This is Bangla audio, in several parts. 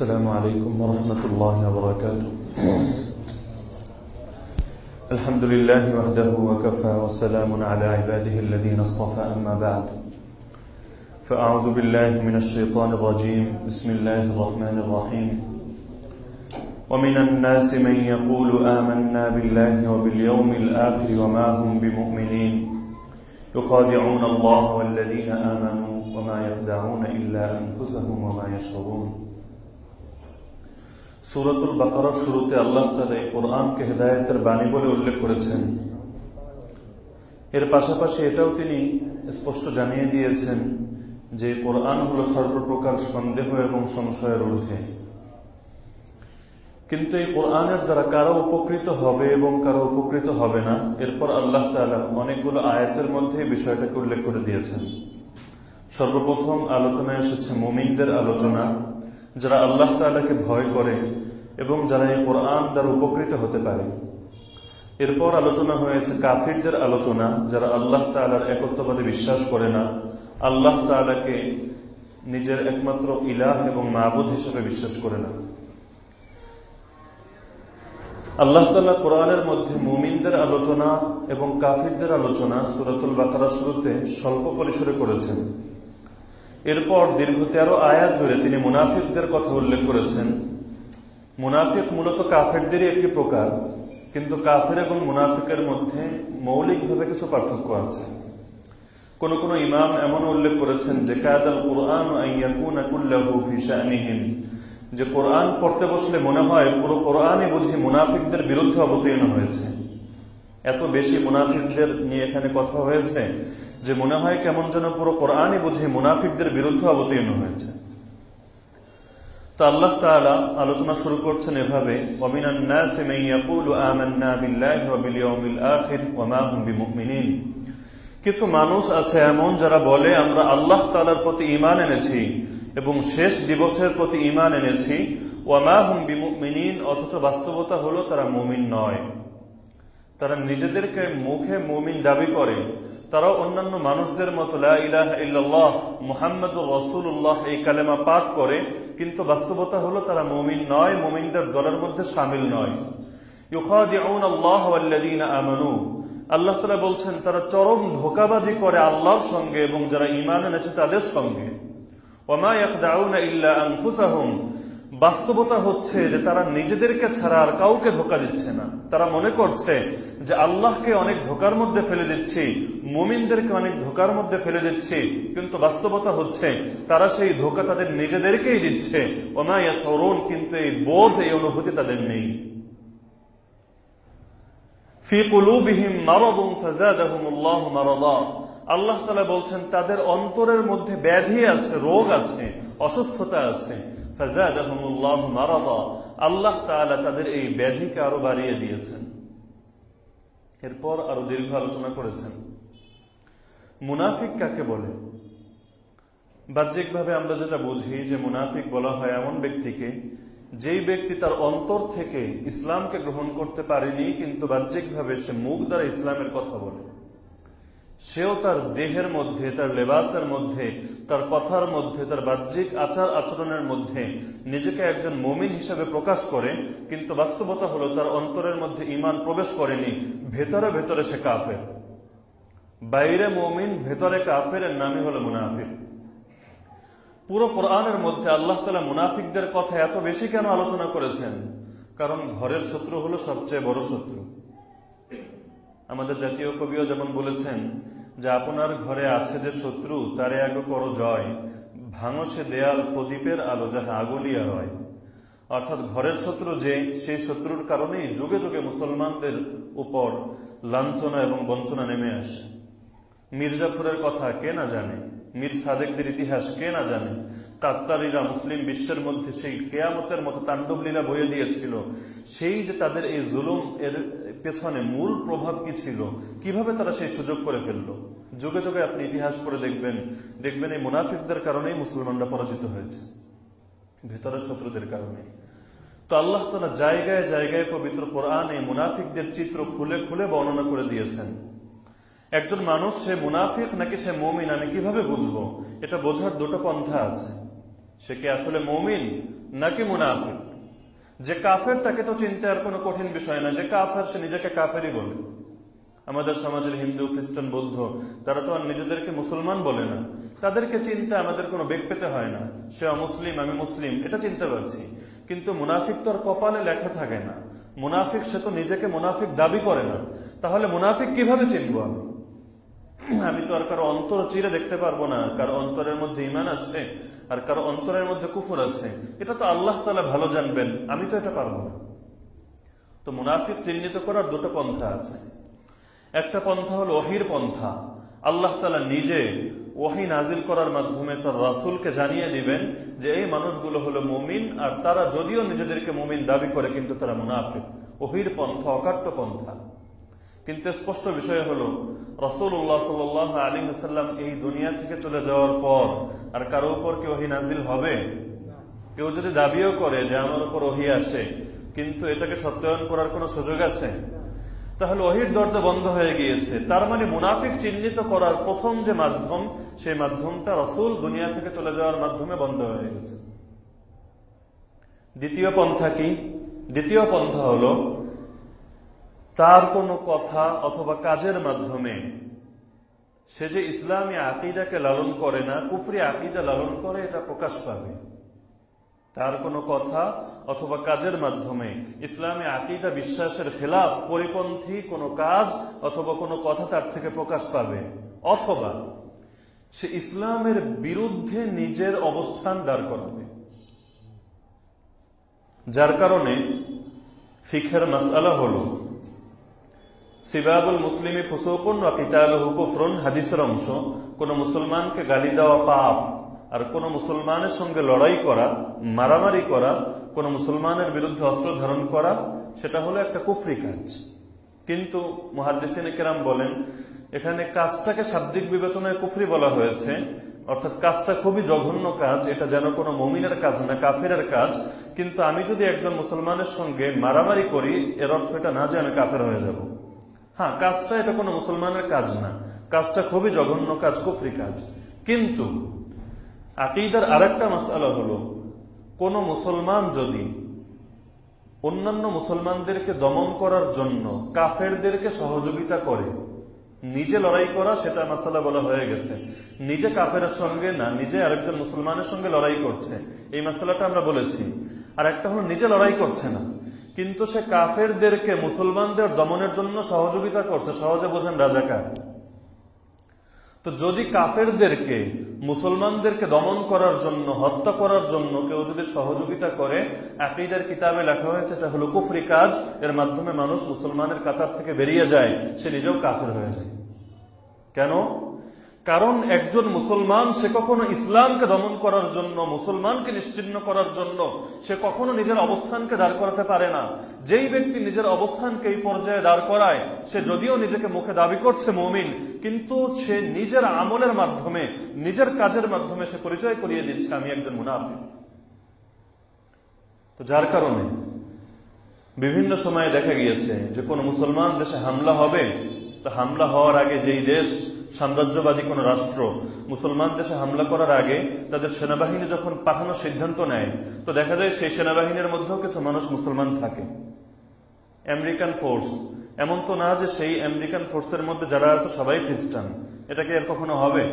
السلام عليكم ورحمة الله وبركاته. الحمد لله وحده وكفى وسلام على عباده الذين اصطفى أما بعد. فأعوذ بالله من الشيطان الرجيم. بسم الله الرحمن الرحيم. ومن الناس من يقول آمنا بالله وباليوم الآخر وما هم بمؤمنين. يخادعون الله والذين آمنوا وما يخدعون إلا أنفسهم وما يشعرون সুরতুল বাকারার শুরুতে আল্লাহ তালা এই কোরআনকে হেদায়তের বাণী বলে উল্লেখ করেছেন। এর পাশাপাশি এটাও তিনি স্পষ্ট জানিয়ে দিয়েছেন যে কোরআন হল সর্বপ্রকার সন্দেহ এবং সংশয়ের ঊর্ধ্বে। কিন্তু এই কোরআনের দ্বারা কারও উপকৃত হবে এবং কারও উপকৃত হবে না, এরপর আল্লাহ তালা অনেকগুলো আয়াতের মধ্যে বিষয়টাকে উল্লেখ করে দিয়েছেন। সর্বপ্রথম আলোচনায় এসেছে মোমিনদের আলোচনা, যারা আল্লাহ তালাকে ভয় করে। এবং যারা এই কোরআন দ্বারা উপকৃত হতে পারে। এরপর আলোচনা হয়েছে কাফিরদের আলোচনা, যারা আল্লাহ তালার একত্ববাদে বিশ্বাস করে না। আল্লাহ তালাকে নিজের একমাত্র ইলাহ এবং মাহবুদ হিসেবে বিশ্বাস করে না। আল্লাহ তালা কোরআনের মধ্যে মুমিনদের আলোচনা এবং কাফিরদের আলোচনা সুরাতুল বাকারা শুরুতে স্বল্প পরিসরে করেছেন। এরপর দীর্ঘ তেরো আয়াত জুড়ে তিনি মুনাফিকদের কথা উল্লেখ করেছেন। মুনাফিক মূলত কাফেরদেরই একটি প্রকার, কিন্তু কাফের এবং মুনাফিকের মধ্যে মৌলিকভাবে কিছু পার্থক্য আছে। কোন কোন ইমাম এমন উল্লেখ করেছেন যে কায়দাল কোরআন যে কোরআন পড়তে বসলে মনে হয় পুরো কোরআনই বুঝি মুনাফিকদের বিরুদ্ধে অবতীর্ণ হয়েছে। এত বেশি মুনাফিকদের নিয়ে এখানে কথা হয়েছে যে, মনে হয় কেমন যেন পুরো কোরআনই বুঝি মুনাফিকদের বিরুদ্ধে অবতীর্ণ হয়েছে। আল্লাহ তাআলা আলোচনা শুরু করছেন এভাবে কিছু মানুষ আছে এমন যারা বলে, আমরা আল্লাহ তালার প্রতি ইমান এনেছি এবং শেষ দিবসের প্রতি ইমান এনেছি। ওয়ামা হুম বিমিন অথচ বাস্তবতা হলো তারা মুমিন নয়। তারা নিজেদেরকে মুখে মুমিন দাবি করে। তারা অন্যান্য মানুষদের মতো ইলাহ মুহাম্মদ রসুল্লাহ এই কালেমা পাঠ করে। কিন্তু বাস্তবতা হলো তারা মমিন নয়, মমিনদের দলের মধ্যে সামিল নয়। আল্লাহ তালা বলছেন, তারা চরম ধোকাবাজি করে আল্লাহর সঙ্গে এবং যারা ইমান এনেছে তাদের সঙ্গে। বাস্তবতা হচ্ছে যে তারা নিজেদেরকে ছাড়া আর কাউকে ধোকা দিচ্ছে না। তারা মনে করছে যে আল্লাহকে অনেক ধোকার মধ্যে ফেলে দিচ্ছি, মুমিনদেরকে অনেক ধোকার মধ্যে ফেলে দিচ্ছি, কিন্তু বাস্তবতা হচ্ছে তারা সেই ধোকা তাদের নিজেদেরকেই দিচ্ছে। ওমাইয়া সরণ কিন্তু এই বোধ, এই অনুভূতি তাদের নেই। আল্লাহ বলছেন, তাদের অন্তরের মধ্যে ব্যাধি আছে, রোগ আছে, অসুস্থতা আছে। আল্লাহ তাদের এই ব্যাধিকে আরও বাড়িয়ে দিয়েছেন। এরপর আরও দীর্ঘ আলোচনা করেছেন। মুনাফিক কাকে বলে? বাহ্যিকভাবে আমরা যেটা বুঝি যে মুনাফিক বলা হয় এমন ব্যক্তিকে যেই ব্যক্তি তার অন্তর থেকে ইসলামকে গ্রহণ করতে পারেনি, কিন্তু বাহ্যিকভাবে সে মুখ দ্বারা ইসলামের কথা বলে। সেও তার দেহের মধ্যে, তার লেবাসের মধ্যে, তার কথার মধ্যে, তার বাহ্যিক আচার আচরণের মধ্যে নিজেকে একজন মমিন হিসাবে প্রকাশ করে, কিন্তু বাস্তবতা হলো তার অন্তরের মধ্যে ইমান প্রবেশ করেনি, ভেতরে ভেতরে সে কাফের। বাইরে মমিন, ভেতরে কাফের এর নামই হলো মুনাফিক। পুরো কোরআনের মধ্যে আল্লাহ তালা মুনাফিকদের কথা এত বেশি কেন আলোচনা করেছেন? কারণ ঘরের শত্রু হলো সবচেয়ে বড় শত্রু। আমাদের জাতীয় কবিও যেমন বলেছেন যে আপনার ঘরে আছে যে শত্রু, তারে আগে করো জয়। ভাঙো সে দেয়াল প্রদীপের আলো যাহা আগুলিয়া হয় অর্থাৎ ঘরের শত্রু যে, সেই শত্রুর কারণেই যুগে যুগে মুসলমানদের উপর লাঞ্ছনা এবং বঞ্চনা নেমে আসে। মির্জাফরের কথা কে না জানে? মীর সাদেকদের ইতিহাস কে না জানে? কাত্তারিরা মুসলিম বিশ্বের মধ্যে সেই কেয়ামতের মতো তাণ্ডব লীলা বয়ে দিয়েছিল। সেই যে তাদের এই জুলুম, এর পেছনে মূল প্রভাব কি ছিল? কীভাবে তারা সেই সুযোগ করে ফেলল? যুগে যুগে আপনি ইতিহাস পড়ে দেখবেন। দেখবেন এই মুনাফিকদের কারণেই মুসলমানরা পরাজিত হয়েছে। ভেতরের শত্রুদের কারণে। তো আল্লাহ তালা জায়গায় জায়গায় পবিত্র কোরআন এই মুনাফিকদের চিত্র খুলে খুলে বর্ণনা করে দিয়েছেন। একজন মানুষ সে মুনাফিক নাকি সে মমিন, আমি কীভাবে বুঝব? এটা বোঝার দুটো পন্থা আছে। সে কি আসলে মমিন নাকি মুনাফিক? যে কাফের, তাকে তো চিনতে আর কোনো কঠিন বিষয় না যে কাফের, সে নিজেকে কাফেরই বলে। আমাদের সমাজের হিন্দু, খ্রিস্টান, বৌদ্ধ, তারা তো আর নিজেদেরকে মুসলমান বলে না। তাদেরকে চিনতে আমাদের কোনো বেগ পেতে হয় না। সে অমুসলিম, আমি মুসলিম, এটা চিনতে পারছি। কিন্তু মুনাফিক তো আর কপালে লেখা থাকে না। মুনাফিক, সে তো নিজেকে মুনাফিক দাবি করে না। তাহলে মুনাফিক কীভাবে চিনবো আমি? আমি তো আর কারও অন্তর চিরে দেখতে পারব না, কারও অন্তরের মধ্যে ইমান আছে, আর কারও অন্তরের মধ্যে কুফুর আছে। এটা তো আল্লাহ তালা ভালো জানবেন, আমি তো এটা পারব না। তো মুনাফিক চিহ্নিত করার দুটো পন্থা আছে। একটা পন্থা হল ওহির পন্থা। আল্লাহ তালা নিজে ওহি নাজিল করার মাধ্যমে তার রাসুলকে জানিয়ে দিবেন যে এই মানুষগুলো হলো মুমিন, আর তারা যদিও নিজেদেরকে মুমিন দাবি করে, কিন্তু তারা মুনাফিক। ওহির পন্থা, অকাট্য পন্থা। কিন্তু স্পষ্ট বিষয় হল রসুল্লাহ সাল আলী হাসাল্লাম এই দুনিয়া থেকে চলে যাওয়ার পর আর কারও উপর কি ওহি নাজিল হবে? কেউ যদি দাবিও করে যে আমার উপর ওহি আসে, কিন্তু এটাকে সত্যায়ন করার কোন সুযোগ আছে? তাহলে ওহির দরজা বন্ধ হয়ে গিয়েছে। তার মানে মুনাফিক চিহ্নিত করার প্রথম যে মাধ্যম, সেই মাধ্যমটা রসুল দুনিয়া থেকে চলে যাওয়ার মাধ্যমে বন্ধ হয়ে গেছে। দ্বিতীয় পন্থা কি? দ্বিতীয় পন্থা হল তার কোনো কথা অথবা কাজের মাধ্যমে সে যে ইসলামী আকিদাকে লালন করে না, কুফরি আকিদা লালন করে, এটা প্রকাশ পাবে। তার কোনো কথা অথবা কাজের মাধ্যমে ইসলামী আকিদা বিশ্বাসের খেলাফ, পরিপন্থী কোনো কাজ অথবা কোনো কথা তার থেকে প্রকাশ পাবে। অথবা সে ইসলামের বিরুদ্ধে নিজের অবস্থান দাঁড় করাবে। যার কারণে ফিখের মাসালা হল সিবাবুল মুসলিমী ফুসুকুন বা কিতাল হুকুফরুন হাদিসের অংশ। কোন মুসলমানকে গালি দেওয়া পাপ আর কোন মুসলমানের সঙ্গে লড়াই করা, মারামারি করা, কোন মুসলমানের বিরুদ্ধে অস্ত্র ধারণ করা, সেটা হলো একটা কুফরি কাজ। কিন্তু মহাদিসিন কেরাম বলেন, এখানে কাজটাকে শাব্দিক বিবেচনায় কুফরি বলা হয়েছে, অর্থাৎ কাজটা খুবই জঘন্য কাজ, এটা যেন কোনো মমিনের কাজ না কাফের কাজ। কিন্তু আমি যদি একজন মুসলমানের সঙ্গে মারামারি করি, এর অর্থ এটা না যে আমি কাফের হয়ে যাব। হ্যাঁ কাজটা এটা কোনো মুসলমানের কাজ না। কাজটা খুবই জঘন্য কাজ, কুফরি কাজ। কিন্তু আকিদার আরেকটা মশালা হলো, কোন মুসলমান যদি অন্যান্য মুসলমানদেরকে দমন করার জন্য কাফেরদেরকে সহযোগিতা করে, নিজে লড়াই করা, সেটা মাসালা বলা হয়ে গেছে। নিজে কাফের সঙ্গে না, নিজে আরেকজন মুসলমানের সঙ্গে লড়াই করছে। এই মাসালাটা আমরা বলেছি। আর একটা হলো, নিজে লড়াই করছে না। কিন্তু সে কাফেরদেরকে মুসলমানদের দমনের জন্য সহযোগিতা করছে। সহজে বোঝেন রাজাকার। তো যদি কাফেরদেরকে, মুসলমানদেরকে দমন করার জন্য, হত্যা করার জন্য কেউ যদি সহযোগিতা করে, আকিদের কিতাবে লেখা হয়েছে, এটা হলো কুফরি কাজ। এর মাধ্যমে মানুষ মুসলমানের কাতার থেকে বেরিয়ে যায়, সে নিজেও কাফের হয়ে যায়। কেন? কারণ একজন মুসলমান, সে কখনো ইসলামকে দমন করার জন্য, মুসলমানকে নিশ্চিন্ন করার জন্য, সে কখনো নিজের অবস্থানকে দাঁড় করাতে পারে না। যেই ব্যক্তি নিজের অবস্থানকে এই পর্যায়ে দাঁড় করায়, সে যদিও নিজেকে মুখে দাবি করছে মমিন, কিন্তু সে নিজের আমলের মাধ্যমে, নিজের কাজের মাধ্যমে সে পরিচয় করিয়ে দিচ্ছে, আমি একজন মুনাফি তো যার কারণে বিভিন্ন সময়ে দেখা গিয়েছে যে কোন মুসলমান দেশে হামলা হবে, তো হামলা হওয়ার আগে যেই দেশ সাম্রাজ্যবাদী কোন রাষ্ট্র মুসলমান দেশে হামলা করার আগে তাদের সেনাবাহিনী যখন পাঠানোর সিদ্ধান্ত নেয়, তো দেখা যায় সেই সেনাবাহিনীর মধ্যেও কিছু মানুষ মুসলমান থাকে। American force. এমন তো না যে সেই আমেরিকান ফোর্সের মধ্যে যারা আছে সবাই খ্রিস্টান। এটাকে আর কখনো হবে?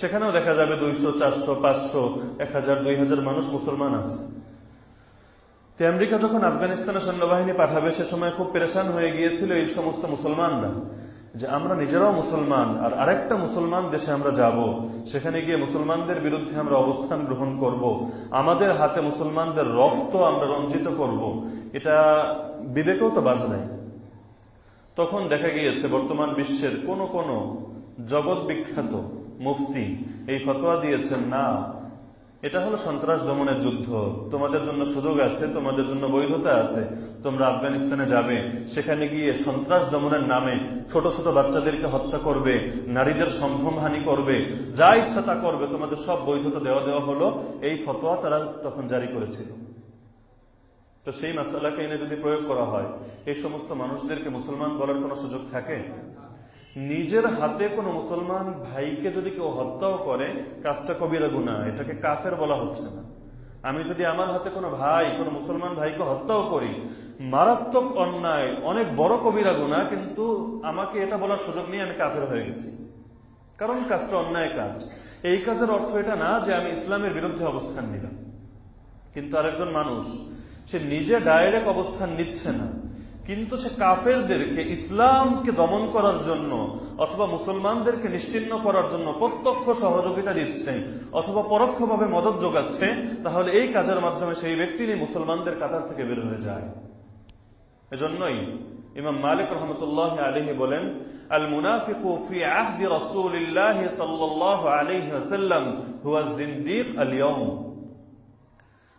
সেখানেও দেখা যাবে দুইশো, চারশো, পাঁচশো, এক হাজার, দুই হাজার মানুষ মুসলমান আছে। তো আমেরিকা যখন আফগানিস্তানের সৈন্যবাহিনী পাঠাবে, সে সময় খুব পেরেশান হয়ে গিয়েছিল এই সমস্ত মুসলমানরা। যে আমরা নিজেরাও মুসলমান, আর আরেকটা মুসলমান দেশে আমরা যাব, সেখানে গিয়ে মুসলমানদের বিরুদ্ধে আমরা অবস্থান গ্রহণ করব। আমাদের হাতে মুসলমানদের রক্ত আমরা রঞ্জিত করব। এটা বিবেকেও তো বাধা নেই তখন দেখা গিয়েছে, বর্তমান বিশ্বের কোন কোন জগৎ বিখ্যাত মুফতি এই ফতোয়া দিয়েছেন, না এটা হলো সন্ত্রাস দমনের যুদ্ধ। তোমাদের জন্য সুযোগ আছে, তোমাদের জন্য বৈধতা আছে। তোমরা আফগানিস্তানে যাবে, সেখানে গিয়ে সন্ত্রাস দমনের নামে ছোট ছোট বাচ্চাদেরকে হত্যা করবে, নারীদের সম্ভ্রমহানি করবে, যা ইচ্ছা তা করবে। তোমাদের সব বৈধতা দেওয়া দেওয়া হলো, এই ফতোয়া তারা তখন জারি করেছিল। তো সেই মাসালাকে এনে যদি প্রয়োগ করা হয়, এই সমস্ত মানুষদেরকে মুসলমান বলার কোন সুযোগ থাকে? নিজের হাতে কোনো মুসলমান ভাইকে যদি কেউ হত্যাও করে, কাজটা কবিরা গুণা এটাকে কাফের বলা হচ্ছে না। আমি যদি আমার হাতে কোনো ভাই, কোনো মুসলমান ভাইকে হত্যাও করি, মারাত্মক অন্যায়, অনেক বড় কবিরা গুণা কিন্তু আমাকে এটা বলার সুযোগ নিয়ে আমি কাফের হয়ে গেছি। কারণ কাজটা অন্যায় কাজ। এই কাজের অর্থ এটা না যে আমি ইসলামের বিরুদ্ধে অবস্থান নিলাম। কিন্তু আরেকজন মানুষ, সে নিজে ডাইরেক্ট অবস্থান নিচ্ছে না। কিন্তু সে কাফেরদেরকে ইসলামকে দমন করার জন্য অথবা মুসলমানদেরকে নিশ্চিন্ন করার জন্য প্রত্যক্ষ সহযোগিতা দিচ্ছে অথবা পরোক্ষভাবে মদত যোগাচ্ছে, তাহলে এই কাজের মাধ্যমে সেই ব্যক্তিরই মুসলমানদের কাতার থেকে বের হয়ে যায়। এজন্যই ইমাম মালিক রহমতুল্লাহ আলহি বলেন আল মুনাফিকু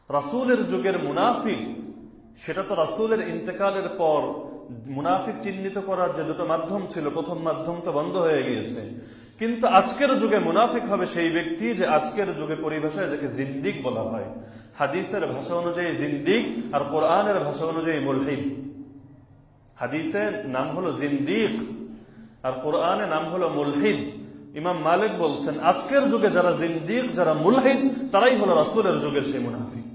রাসূলের যুগের মুনাফিক সেটা তো রাসূলের ইন্তেকালের পর মুনাফিক চিহ্নিত করার যে দুটো মাধ্যম ছিল, প্রথম মাধ্যম তো বন্ধ হয়ে গিয়েছে। কিন্তু আজকের যুগে মুনাফিক হবে সেই ব্যক্তি যে আজকের যুগে পরিভাষায় যাকে জিন্দিক বলা হয়। হাদিসের ভাষা অনুযায়ী জিন্দিক আর কোরআনের ভাষা অনুযায়ী মুলহিদ হাদিসের নাম হলো জিন্দিক আর কোরআনে নাম হলো মুলহিদ ইমাম মালিক বলছেন, আজকের যুগে যারা জিন্দিক, যারা মুলহিদ তারাই হলো রাসুলের যুগের সেই মুনাফিক।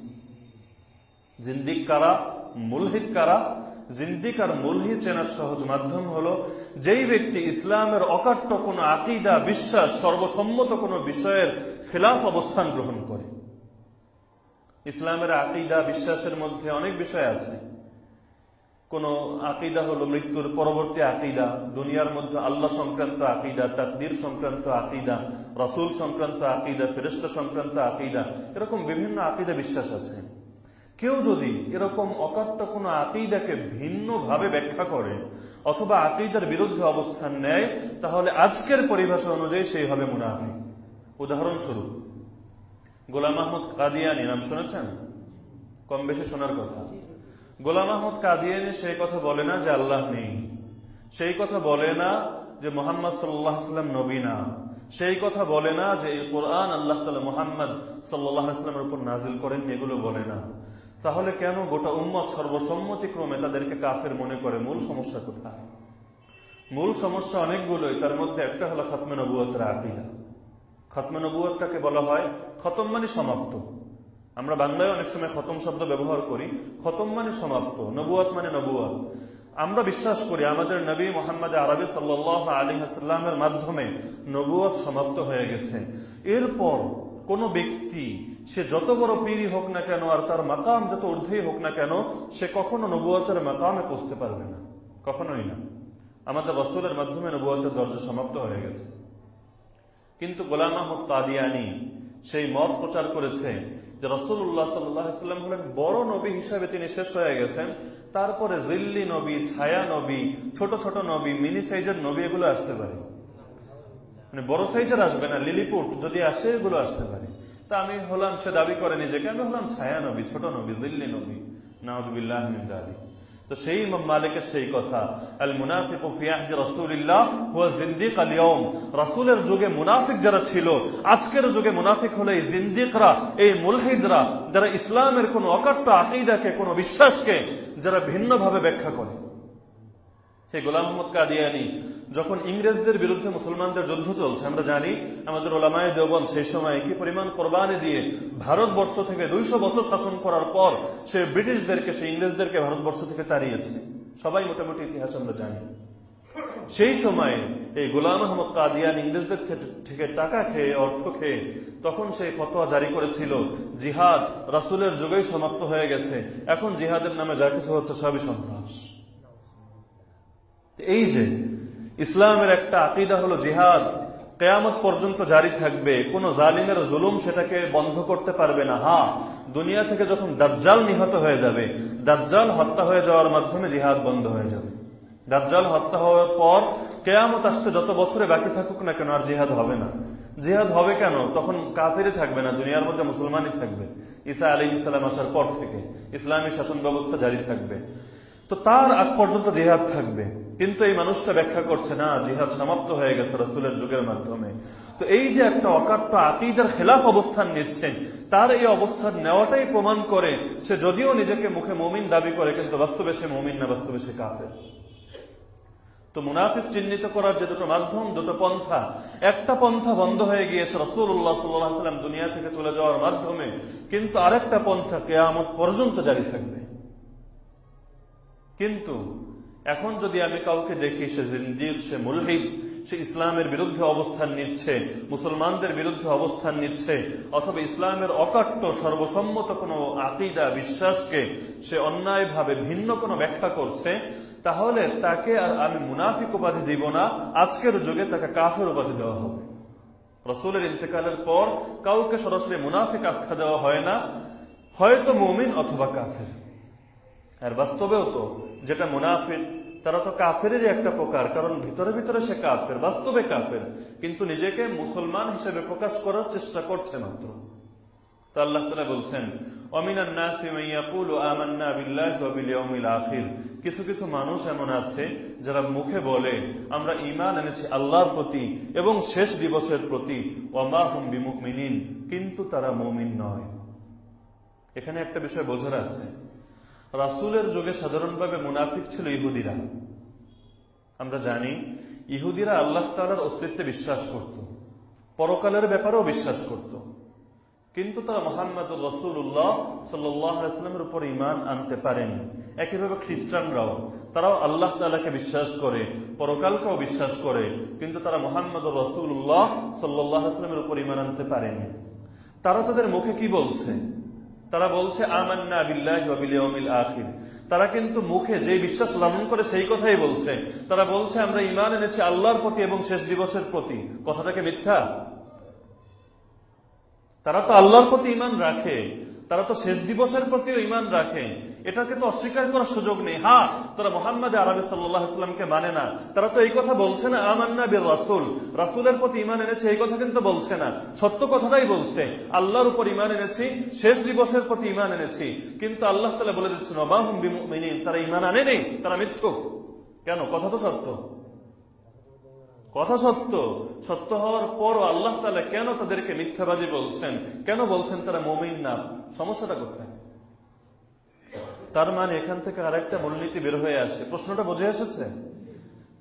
জিন্দিক কারা? মুলহিদ কারা? জিন্দিক আর মুলহিদ চেনার সহজ মাধ্যম হলো, যেই ব্যক্তি ইসলামের অকাট্য কোন আকিদা, বিশ্বাস, সর্বসম্মত কোন বিষয়ের খেলাফ অবস্থান গ্রহণ করে। ইসলামের আকিদা, বিশ্বাসের মধ্যে অনেক বিষয় আছে। কোন আকিদা হলো মৃত্যুর পরবর্তী আকিদা, দুনিয়ার মধ্যে আল্লাহ সংক্রান্ত আকিদা, তাকদির সংক্রান্ত আকিদা, রসুল সংক্রান্ত আকিদা ফেরেস্তা সংক্রান্ত আকিদা, এরকম বিভিন্ন আকিদা, বিশ্বাস আছে। কেউ যদি এরকম অকাট্য কোন আকিদাকে ভিন্নভাবে ব্যাখ্যা করে অথবা আকিদার বিরুদ্ধে অবস্থান নেয়, তাহলে আজকের পরিভাষা অনুযায়ী সেই হবে মুনাফি উদাহরণস্বরূপ, গোলাম আহমদ কাদিয়ানি, নাম শুনেছেন? কম বেশি শোনার কথা। গোলাম আহমদ কাদিয়ানি সেই কথা বলে না যে আল্লাহ নেই। সেই কথা বলে না যে মোহাম্মদ সাল্লাম নবী না। সেই কথা বলে না যে কোরআন আল্লাহ মোহাম্মদ সাল্লাহামের উপর নাজিল করেন এগুলো বলে না। তাহলে কেন গোটা উম্মত সর্বসম্মতিক্রমে তাদেরকে কাফের মনে করে? মূল সমস্যা কোথায়? মূল সমস্যা অনেকগুলোই। তার মধ্যে একটা হলো খাতমে নবুয়তের আকিদা। খতমে নবুয়তটাকে বলা হয় খতম মানে সমাপ্ত। আমরা বাংলায় অনেক সময় খতম শব্দ ব্যবহার করি। খতম মানে সমাপ্ত, নবুয়াত মানে নবুয়াত। আমরা বিশ্বাস করি আমাদের নবী মোহাম্মদ আরবি সাল্লাহ আলী হাসাল্লামের মাধ্যমে নবুয়াত সমাপ্ত হয়ে গেছে। এরপর কোন ব্যক্তি সে যত বড় পীরই হোক না কেন আর তার মাকাম যত ঊর্ধ্বেই হোক না কেন, সে কখনো নবুয়াতের মাকামে পৌঁছতে পারবে না। কখনোই না। আমাদের রসুলের মাধ্যমে নবুয়াতের দরজা সমাপ্ত হয়ে গেছে। কিন্তু গোলাম আহমদ কাদিয়ানি সেই মত প্রচার করেছে যে রসুল্লাহ সাল্লাম হলেন বড় নবী হিসাবে তিনি শেষ হয়ে গেছেন। তারপরে জিল্লি নবী, ছায়া নবী, ছোট ছোট নবী, মিনি সাইজের নবী এগুলো আসতে পারে। মানে বড় সাইজের আসবে না, লিলিপুট যদি আসে এগুলো আসতে পারে। তা আমি হলাম, সে দাবি করে নিজেকে, আমি হলাম ছায়া নবী, ছোট নবী, জিল্লি নবী। নওয়াজবিল্লাহ দাবি তো সেই মালিকের সেই কথা, আল মুনাফিক রসুলিল্লাহ যুগে মুনাফিক যারা ছিল, আজকের যুগে মুনাফিক হলো এই জিন্দিকরা, এই মুলহিদরা, যারা ইসলামের কোন অকাট্য আকিদাকে, কোন বিশ্বাসকে, যারা ভিন্নভাবে ব্যাখ্যা করে। সেই গোলাম মোহাম্মদ কাদিয়ানি, যখন ইংরেজদের বিরুদ্ধে মুসলমানদের যুদ্ধ চলছে, আমরা জানি আমাদের ওলামায় দেওবন সেই সময় কি পরিমাণ কোরবানি দিয়ে ভারতবর্ষ থেকে দুইশো বছর শাসন করার পর সে ব্রিটিশদেরকে, সে ইংরেজদেরকে ভারতবর্ষ থেকে তাড়িয়েছে। সবাই মোটামুটি ইতিহাস আমরা জানি। সেই সময় এই গোলাম আহমদ কাদিয়ান ইংরেজদের থেকে টাকা খেয়ে, অর্থ খেয়ে, তখন সেই ফতোয়া জারি করেছিল, জিহাদ রাসুলের যুগেই সমাপ্ত হয়ে গেছে। এখন জিহাদের নামে যা কিছু হচ্ছে সবই সন্ত্রাস। এই যে, ইসলামের একটা আকিদা হলো জিহাদ, কেয়ামত পর্যন্ত জারি থাকবে, কোন জালিমের জুলুম সেটাকে বন্ধ করতে পারবে না। হা দুনিয়া থেকে যখন দাজ্জাল নিহত হয়ে যাবে, দাজ্জাল হত্যা হয়ে যাওয়ার মাধ্যমে জিহাদ বন্ধ হয়ে যাবে। দাজ্জাল হত্যা হওয়ার পর কেয়ামত আসতে যত বছরে বাকি থাকুক না কেন, আর জিহাদ হবে না। জিহাদ হবে কেন? তখন কাফেরই থাকবে না, দুনিয়ার মধ্যে মুসলমানই থাকবে। ঈসা আলী ইসলাম আসার পর থেকে ইসলামী শাসন ব্যবস্থা জারি থাকবে। তো তার আগ পর্যন্ত জিহাদ থাকবে। কিন্তু এই মানুষটা ব্যাখ্যা করছে, না, জিহাদ সমাপ্ত হয়ে গেছে রসুলের যুগের মাধ্যমে। তো এই যে একটা অকাট্য আকিদার খেলাফ অবস্থান নিচ্ছেন, তার এই অবস্থান নেওয়াটাই প্রমাণ করে সে যদিও নিজেকে মুখে মমিন দাবি করে, কিন্তু বাস্তবে সে মমিন না, বাস্তবে সে কাফের। তো মুনাফিক চিহ্নিত করার যে দুটো মাধ্যম, দুটো পন্থা, একটা পন্থা বন্ধ হয়ে গিয়েছে রসুল্লাহ সাল্লাম দুনিয়া থেকে চলে যাওয়ার মাধ্যমে, কিন্তু আরেকটা পন্থা কেয়ামত পর্যন্ত জারি থাকবে। কিন্তু এখন যদি আমি কাউকে দেখি, সে জিন্দির, সে মুলহিদ সে ইসলামের বিরুদ্ধে অবস্থান নিচ্ছে, মুসলমানদের বিরুদ্ধে অবস্থান নিচ্ছে, অথবা ইসলামের অকাট্য, সর্বসম্মত কোনো আকিদা, বিশ্বাসকে সে অন্যায়ভাবে ভিন্ন কোনো ব্যাখ্যা করছে, তাহলে তাকে আর আমি মুনাফিক উপাধি দিব না, আজকের যুগে তাকে কাফের উপাধি দেওয়া হবে। রসুলের ইন্তেকালের পর কাউকে সরাসরি মুনাফিক আখ্যা দেওয়া হয় না, হয়তো মমিন অথবা কাফের। আর বাস্তবেও তো যেটা মুনাফিক, তারা তো কাফেরই একটা প্রকার, কারণ ভিতরে ভিতরে সে কাফের, বাস্তবে কাফের। কিন্তু নিজেকে মুসলমান হিসেবে প্রকাশ করার চেষ্টা করছে মাত্র। তো আল্লাহ তালা বলছেন কিছু কিছু মানুষ এমন আছে যারা মুখে বলে, আমরা ইমান এনেছি আল্লাহর প্রতি এবং শেষ দিবসের প্রতি। ওমাহুম বিমুখ মিনিন কিন্তু তারা মমিন নয়। এখানে একটা বিষয় বোঝার আছে। রাসুলের যুগে সাধারণভাবে মুনাফিক ছিল ইহুদিরা। আমরা জানি, ইহুদিরা আল্লাহ তালার অস্তিত্বে বিশ্বাস করত। পরকালের ব্যাপারেও বিশ্বাস করত। কিন্তু তারা মোহাম্মদ রসুল্লাহ সাল্লামের উপর ইমান আনতে পারেনি। একইভাবে খ্রিস্টানরাও, তারাও আল্লাহ তালাকে বিশ্বাস করে, পরকালকেও বিশ্বাস করে, কিন্তু তারা মোহাম্মদ রসুল্লাহ সাল্লামের উপর ইমান আনতে পারেনি। তারা তাদের মুখে কি বলছে? তারা বলছে তারা কিন্তু মুখে যে বিশ্বাস লালন করে সেই কথাই বলছে। তারা বলছে, আমরা ইমান এনেছি আল্লাহর প্রতি এবং শেষ দিবসের প্রতি। কথাটাকে মিথ্যা? তারা তো আল্লাহর প্রতি ইমান রাখে। তারা তো শেষ দিবসের প্রতিও ইমান রাখে। এটাকে তো অস্বীকার করার সুযোগ নেই। হ্যাঁ তারা মোহাম্মদ আরবি সাল্লামকে মানে না। তারা তো এই কথা বলছে না, আমান্না বীর রাসুল। রাসুলের প্রতি ইমান এনেছে, এই কথা কিন্তু বলছে না। সত্য কথাটাই বলছে, আল্লাহর উপর ইমান এনেছি, শেষ দিবসের প্রতি ইমান এনেছি। কিন্তু আল্লাহ তালা বলে দিচ্ছেন অবাহুম তারা ইমান আনে নেই তারা মিথ্যুক। কেন? কথা তো সত্য। কথা সত্য। সত্য হওয়ার পরও আল্লাহ তালা কেন তাদেরকে মিথ্যাবাদী বলছেন? কেন বলছেন তারা মমিন না? সমস্যাটা কোথায়? তার মানে এখান থেকে আরেকটা মূলনীতি বের হয়ে আসে প্রশ্নটা বুঝে এসেছে?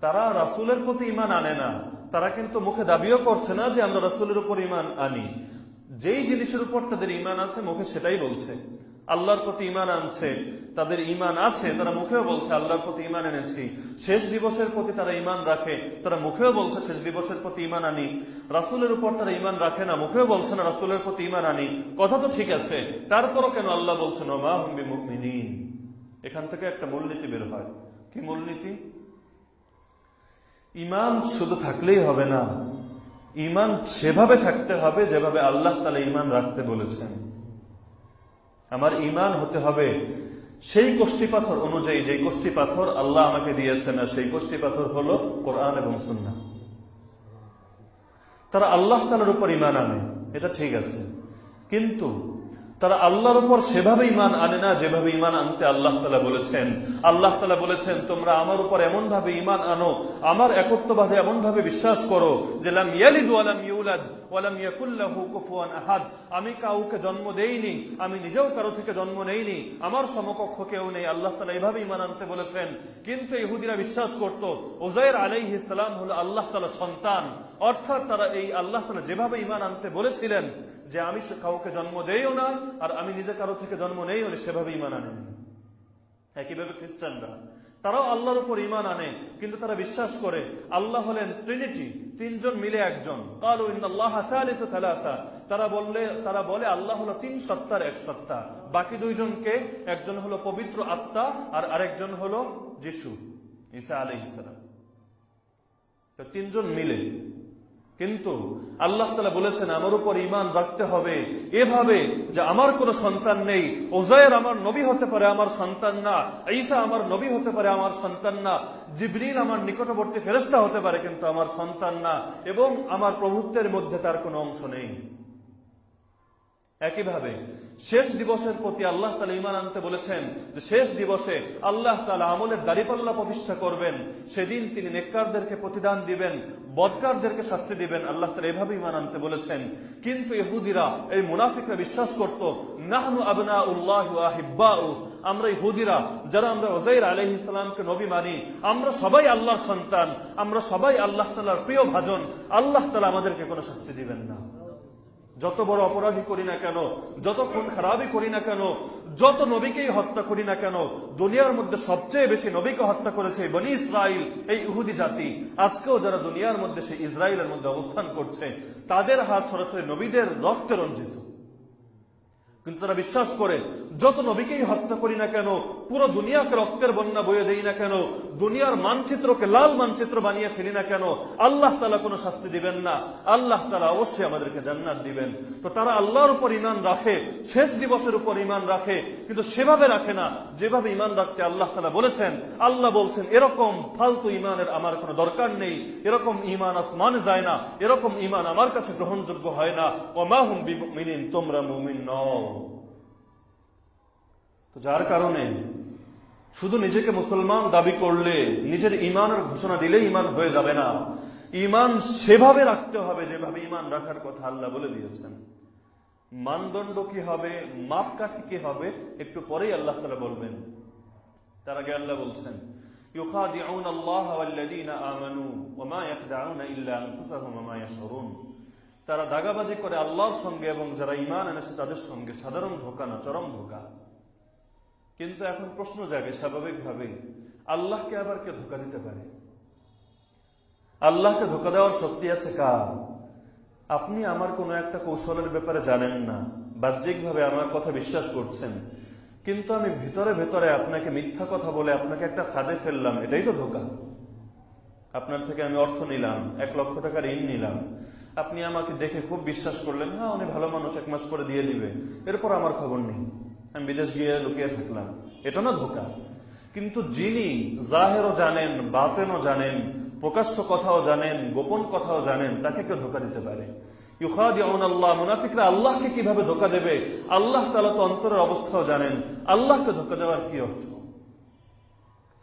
তারা রাসুলের প্রতি ইমান আনে না। তারা কিন্তু মুখে দাবিও করছে না যে আমরা রাসুলের উপর ইমান আনি। যেই জিনিসের উপর তাদের ইমান আছে, মুখে সেটাই বলছে। আল্লাহর প্রতি ইমান আনছে, তাদের ইমান আছে, তারা মুখেও বলছে, আল্লাহর প্রতি ইমান এনেছি। শেষ দিবসের প্রতি তারা ইমান রাখে, তারা মুখেও বলছে, শেষ দিবসের প্রতি ইমান আনি। রাসুলের উপর তারা ইমান রাখে না, মুখেও বলছে না, রাসুলের প্রতি ইমান আনি। কথা তো ঠিক আছে, তারপরও কেন আল্লাহ বলছেন, ওমা হুম্বি এখান থেকে একটা মূলনীতি বের হয়। কি মূলনীতি? ইমান শুধু থাকলেই হবে না ইমান সেভাবে থাকতে হবে যেভাবে আল্লাহ তালা ইমান রাখতে বলেছেন। আমার ইমান হতে হবে। সেই কোষ্ঠী পাথর অনুযায়ী যে কোষ্ঠী পাথর আল্লাহ আমাকে দিয়েছেন, আর সেই কোষ্ঠী পাথর হল কোরআন এবং সুন্না তারা আল্লাহ তালার উপর ইমান আনে, এটা ঠিক আছে। কিন্তু তারা আল্লাহর উপর সেভাবে ইমান আনে না, যেভাবে ইমান আনতে আল্লাহ তালা বলেছেন। আল্লাহ তালা বলেছেন, তোমরা আমার উপর এমন ভাবে ইমান আনো, আমার একত্ববাদে এমন ভাবে বিশ্বাস করো যে আমি কাউকে জন্ম দেইনি, আমি নিজেও কারও থেকে জন্ম নেইনি, আমার সমকক্ষ কেউ নেই। আল্লাহ তালা এইভাবে ইমান আনতে বলেছেন। কিন্তু ইহুদিরা বিশ্বাস করত ওজাইর আলাইহি সালাম হলো আল্লাহ তালা সন্তান। অর্থাৎ তারা এই আল্লাহ তালা যেভাবে ইমান আনতে বলেছিলেন যে আমি কাউকে জন্ম দেইও না, আর আমি নিজে কারও থেকে জন্ম নেই হলে সেভাবে ইমান আনেন। একইভাবে খ্রিস্টানরা। তারাও আল্লাহর উপর ইমান আনে, কিন্তু তারা বিশ্বাস করে আল্লাহ হলেন ট্রিনিটি তিনজন মিলে একজন। তারা বললে, তারা বলে, আল্লাহ হলো তিন সত্তার এক সত্তা। বাকি দুইজনকে, একজন হলো পবিত্র আত্মা, আর আরেকজন হলো যিশু, ঈসা আলহ ইসলাম তিনজন মিলে। কিন্তু আল্লাহ তালা বলেছেন, আমার উপর ইমান রাখতে হবে। এভাবে যে আমার কোনো সন্তান নেই ওজায়ের আমার নবী হতে পারে আমার সন্তান না, ঈসা আমার নবী হতে পারে আমার সন্তান না, জিবরিল আমার নিকটবর্তী ফেরস্তা হতে পারে কিন্তু আমার সন্তান না, এবং আমার প্রভুত্বের মধ্যে তার কোনো অংশ নেই। একইভাবে, শেষ দিবসের প্রতি আল্লাহ তালা ইমান আনতে বলেছেন যে, শেষ দিবসে আল্লাহ তালা আমলের দাড়িপাল্লা প্রতিষ্ঠা করবেন। সেদিন তিনি নেককারদেরকে প্রতিদান দিবেন, বদকারদেরকে শাস্তি দিবেন। আল্লাহ তালা এভাবে ইমান আনতে বলেছেন। কিন্তু ইহুদিরা, এই মুনাফিকরা বিশ্বাস করত, নাহনু আবনা উল্লাহ আহিব্বাউ আমরা ইহুদিরা, যারা আমরা ওজাইর আলহ ইসলামকে নবী মানি, আমরা সবাই আল্লাহর সন্তান, আমরা সবাই আল্লাহ তালার প্রিয় ভাজন। আল্লাহ তালা আমাদেরকে কোনো শাস্তি দিবেন না। যত বড় অপরাধী করি না কেন, যত খুন খারাপই করি না কেন, যত নবীকেই হত্যা করি না কেন, দুনিয়ার মধ্যে সবচেয়ে বেশি নবীকে হত্যা করেছে বনি ইসরায়েল এই ইহুদি জাতি। আজকেও যারা দুনিয়ার মধ্যে সেই ইসরায়েলের মধ্যে অবস্থান করছে, তাদের হাত সরাসরি নবীদের রক্তে রঞ্জিত। কিন্তু তারা বিশ্বাস করে, যত নবীকেই হত্যা করি না কেন, পুরো দুনিয়াকে রক্তের বন্যা বয়ে দেই না কেন, দুনিয়ার মানচিত্রকে লাল মানচিত্র বানিয়ে ফেলি না কেন, আল্লাহ তালা কোনো শাস্তি দিবেন না। আল্লাহ তালা অবশ্যই আমাদেরকে জান্নাত দিবেন। তো তারা আল্লাহর উপর ইমান রাখে, শেষ দিবসের উপর ইমান রাখে, কিন্তু সেভাবে রাখে না। যেভাবে ইমান রাখতে আল্লাহ তালা বলেছেন, আল্লাহ বলছেন, এরকম ফালতু ইমানের আমার কোনো দরকার নেই, এরকম ইমান আসমানে যায় না, এরকম ইমান আমার কাছে গ্রহণযোগ্য হয় না। ওমাহুম মিনিন তোমরা মুমিন নও। তো যার কারণে শুধু নিজেকে মুসলমান দাবি করলে নিজের ইমানের ঘোষণা দিলে ইমান হয়ে যাবে না ইমান সেভাবে রাখতে হবে যেভাবে ইমান রাখার কথা আল্লাহ বলে দিয়েছেন মানদণ্ড কি হবে মাপকাঠি কি হবে একটু পরেই আল্লাহ তারা বলবেন তার আগে আল্লাহ বলছেন يخادعون الله والذين آمنوا وما يخدعون إلا أنفسهم وما يشعرون তারা দাগাবাজি করে আল্লাহর সঙ্গে এবং যারা ইমান এনেছে তাদের সঙ্গে সাধারণ ধোকা না চরম ধোকা কিন্তু এখন প্রশ্ন জাগে স্বাভাবিকভাবে আল্লাহকে আবার কে ধোকা দিতে পারে? আল্লাহকে ধোকা দেওয়ার শক্তি আছে কার? আপনি আমার কোনো একটা কৌশলের ব্যাপারে জানেন না, বাহ্যিকভাবে আমার কথা বিশ্বাস করছেন, কিন্তু আমি ভিতরে ভেতরে আপনাকে মিথ্যা কথা বলে আপনাকে একটা ফাঁদে ফেললাম, এটাই তো ধোকা। আপনার থেকে আমি অর্থ নিলাম, এক লক্ষ টাকা ঋণ নিলাম। আপনি আমাকে দেখে খুব বিশ্বাস করলেন হ্যাঁ উনি ভালো মানুষ, এক মাস পরে দিয়ে দিবে। এরপর আমার খবর নেই। আমি বিদেশ গিয়ে লুকিয়ে থাকলাম। এটা না ধোকা। কিন্তু যিনি জাহেরও জানেন, বাতেনও জানেন, প্রকাশ্য কথাও জানেন, গোপন কথাও জানেন, তাকে কেউ ধোকা দিতে পারে। আল্লাহ, মুনাফিকরা আল্লাহকে কীভাবে ধোকা দেবে? আল্লাহ তালা তো অন্তরের অবস্থাও জানেন। আল্লাহকে ধোকা দেওয়ার কি অর্থ?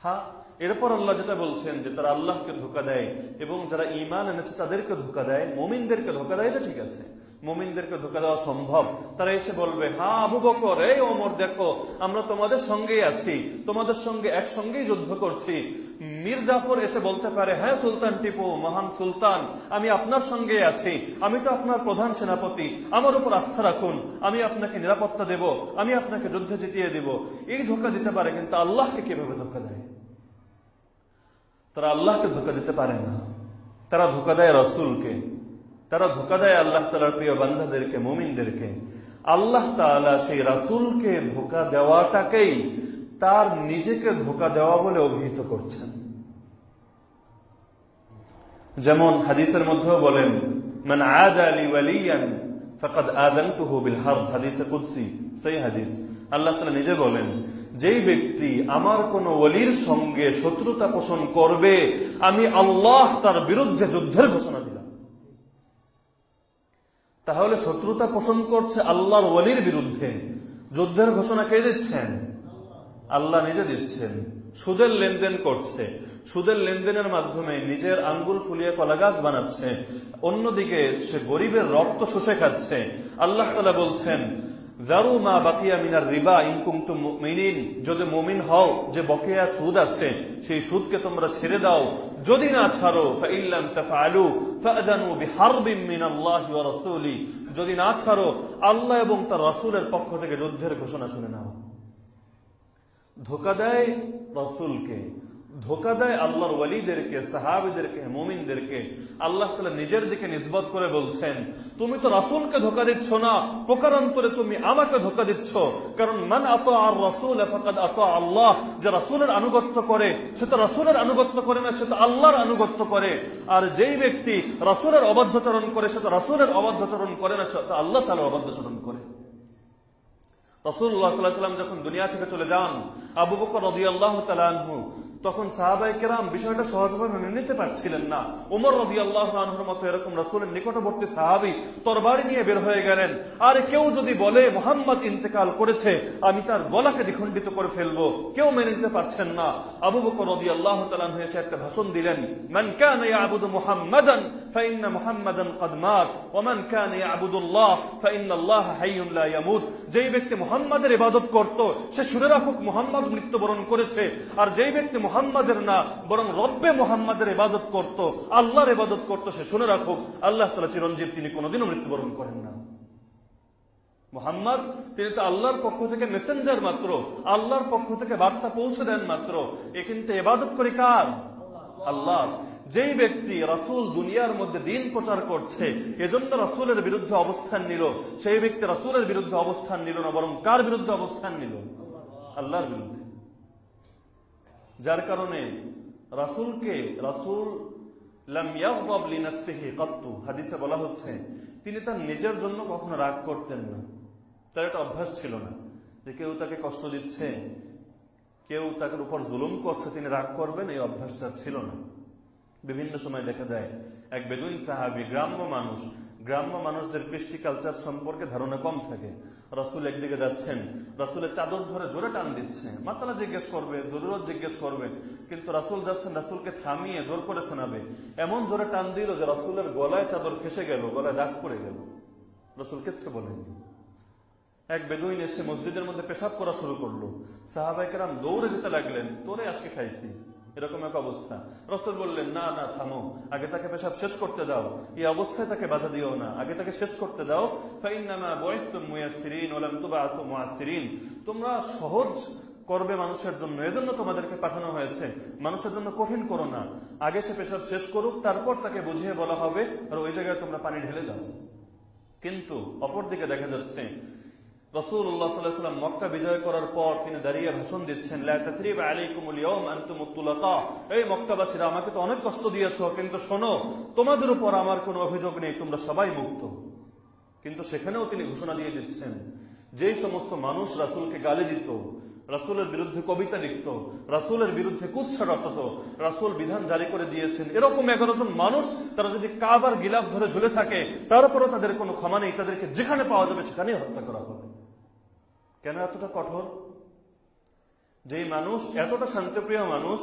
হ্যাঁ এরপর আল্লাহ যেটা বলছেন যে তারা আল্লাহকে ধোকা দেয় এবং যারা ইমান এনেছে তাদেরকে ধোকা দেয়, মোমিনদেরকে ধোকা দেয়, এটা ঠিক আছে। মোমিনদেরকে ধোকা দেওয়া সম্ভব? তারা এসে বলবে, হা, আবু বকর, এই ওমর, দেখো, আমরা তোমাদের সঙ্গেই আছি, তোমাদের সঙ্গে একসঙ্গেই যুদ্ধ করছি। মীর জাফর এসে বলতে পারে হ্যাঁ সুলতান টিপু, মহান সুলতান, আমি আপনার সঙ্গে আছি, আমি তো আপনার প্রধান সেনাপতি, আমার উপর আস্থা রাখুন, আমি আপনাকে নিরাপত্তা দেব, আমি আপনাকে যুদ্ধে জিতিয়ে দিব। এই ধোকা দিতে পারে, কিন্তু আল্লাহকে কীভাবে ধোকা দেয়? তারা আল্লাহকে ধোকা দিতে পারে না। তারা ধোকা দেয় রসুলকে। তারা ধোকা দেয় আল্লাহ তালার প্রিয় বান্ধাদেরকে মুমিনদেরকে। আল্লাহ তালা সেই রাসুলকে ধোকা দেওয়াটাকেই তার নিজেকে ধোকা দেওয়া বলে অভিহিত করছেন। যেমন হাদিসের মধ্যেও বলেন মানে আজ আলী ওয়ালিয়ান ফকাদ আদান্তুহু বিল হার হাদিসে কুদসি, সেই হাদিস। আল্লাহ তালা নিজে বলেন, যেই ব্যক্তি আমার কোন ওলির সঙ্গে শত্রুতা পোষণ করবে, আমি আল্লাহ তার বিরুদ্ধে যুদ্ধের ঘোষণা দিলাম। তাহলে শত্রুতা পোষণ করছে আল্লাহর ওলির বিরুদ্ধে। যুদ্ধের ঘোষণা কে দিচ্ছেন? আল্লাহ নিজে দিচ্ছেন। সুদের লেনদেন করছে। সুদের লেনদেনের মাধ্যমে নিজের আঙ্গুল ফুলিয়ে কলা গাছ বানাচ্ছে। অন্যদিকে সে গরিবের রক্ত শুষে খাচ্ছে। আল্লাহ বলছেন মা বাকিয়া মিনার রিবা ইনকুম মিনিন যদি মুমিন হও, যে বকেয়া সুদ আছে, সেই সুদকে তোমরা ছেড়ে দাও। যদি না ছাড়ো যদি না ছাড়ো, আল্লাহ এবং তার রাসূলের পক্ষ থেকে যুদ্ধের ঘোষণা শুনে নাও। ধোকা দেয় রাসূলকে। ধোকা দেয় আল্লাহর ওয়ালিদেরকে, সাহাবিদেরকে, মোমিনদেরকে। আল্লাহ তালা নিজের দিকে নিষ্বত করে বলছেন, তুমি তো রাসুলকে ধোকা দিচ্ছ না, প্রকারান্তরে তুমি আমাকে ধোকা দিচ্ছ। কারণ, মান আত আর রাসুল আত আল্লাহ যে রাসুলের আনুগত্য করে, সে তো রাসুলের আনুগত্য করে না, সে তো আল্লাহর আনুগত্য করে। আর যেই ব্যক্তি রাসুলের অবাধ্যচরণ করে, সে তো রাসুলের অবাধ্যচরণ করে না, সে তো আল্লাহ তালার অবাধ্যচরণ করে। রসুল্লাহ সাল্লাম যখন দুনিয়া থেকে চলে যান, আবু বকর রদি আল্লাহ তালু তখন সাহাবাই কেরাম বিষয়টা সহজভাবে মেনে নিতে পারছিলেন না উমর রবি আল্লাহ মতো এরকম রাসুলের নিকটবর্তী সাহাবি তরবারি নিয়ে বের হয়ে গেলেন আর কেউ যদি বলে মোহাম্মদ ইন্তেকাল করেছে আমি তার গলাকে দ্বিখণ্ডিত করে ফেলবো কেউ মেনে নিতে পারছেন না আবু বকর রবি আল্লাহ তালান হয়েছে একটা ভাষণ দিলেন মান কান ইয়াবুদু মুহাম্মাদান فإن محمدا قد مات ومن كان يعبد الله فإن الله حي لا يموت যেই ব্যক্তি মুহাম্মাদের ইবাদত করত, সে শুনে রাখুক মোহাম্মদ মৃত্যুবরণ করেছে। আর যেই ব্যক্তি মুহাম্মাদের না, বরং রব্বে মোহাম্মদের ইবাদত করত, আল্লাহর ইবাদত করত, সে শুনে রাখুক, আল্লাহ তালা চিরঞ্জীব, তিনি কোনোদিনও মৃত্যুবরণ করেন না। মোহাম্মদ, তিনি তো আল্লাহর পক্ষ থেকে মেসেঞ্জার মাত্র, আল্লাহর পক্ষ থেকে বার্তা পৌঁছে দেন মাত্র। এ কিন্তু এবাদত করি কার? আল্লাহ। যেই ব্যক্তি রাসুল দুনিয়ার মধ্যে দিন প্রচার করছে, এজন্য রাসুলের বিরুদ্ধে অবস্থান নিল। সেই ব্যক্তি রাসুলের বিরুদ্ধে অবস্থান নিল না, বরং কার বিরুদ্ধে অবস্থান নিল? আল্লাহর বিরুদ্ধে। যার কারণে রাসুলকে, রাসুল হাদিসে বলা হচ্ছে, তিনি তার নিজের জন্য কখনো রাগ করতেন না। তার একটা অভ্যাস ছিল না, যে কেউ তাকে কষ্ট দিচ্ছে, কেউ তাকে উপর জুলুম করছে, তিনি রাগ করবেন, এই অভ্যাসটা ছিল না। বিভিন্ন সময় দেখা যায়, এক বেগুইন সাহাবি, গ্রাম্য মানুষ, গ্রাম্য মানুষদের কৃষ্টি কালচার সম্পর্কে ধারণা কম থাকে। রসুল একদিকে যাচ্ছেন, রসুলের চাদর ধরে জোরে টান দিচ্ছে। মাসালা জিজ্ঞেস করবে, জরুরত জিজ্ঞেস করবে, কিন্তু রাসুল যাচ্ছেন, রাসুলকে থামিয়ে জোর করে শোনাবে। এমন জোরে টান দিল যে রসুলের গলায় চাদর ফেসে গেল, গলায় দাগ পড়ে গেল। রসুল কিচ্ছু বলেননি। এক বেদুইন এসে মসজিদের মধ্যে পেশাব করা শুরু করল। সাহাবাইকেরাম দৌড়ে যেতে লাগলেন, তোরে আজকে খাইছি। এরকম এক অবস্থা। রসুল বললেন, না না, থামো। আগে তাকে পেশাব শেষ করতে দাও। এই অবস্থায় তাকে বাধা দিও না। আগে তাকে শেষ করতে দাও। তোমরা সহজ করবে মানুষের জন্য। এজন্য তোমাদেরকে পাঠানো হয়েছে। মানুষের জন্য কঠিন করো না। আগে সে পেশাব শেষ করুক, তারপর তাকে বুঝিয়ে বলা হবে, আর ওই জায়গায় তোমরা পানি ঢেলে দাও। কিন্তু অপরদিকে দেখা যাচ্ছে আমাকে তো অনেক কষ্ট দিয়েছ, কিন্তু শোনো, তোমাদের উপর আমার কোনো অভিযোগ নেই, তোমরা সবাই মুক্ত। কিন্তু সেখানেও তিনি ঘোষণা দিয়ে দিচ্ছেন যে সমস্ত মানুষ রাসুলকে গালি দিত, রাসুলের বিরুদ্ধে কবিতা লিখত, রাসুলের বিরুদ্ধে কুৎসা রটত, রাসুল বিধান জারি করে দিয়েছেন, এরকম এগারো জন মানুষ, তারা যদি কাবার গিলাফ ধরে ঝুলে থাকে তারপরও তাদের কোনো ক্ষমা নেই, তাদেরকে যেখানে পাওয়া যাবে সেখানেই হত্যা করা হবে। কেন এতটা কঠোর? যে মানুষ, এতটা শান্তিপ্রিয় মানুষ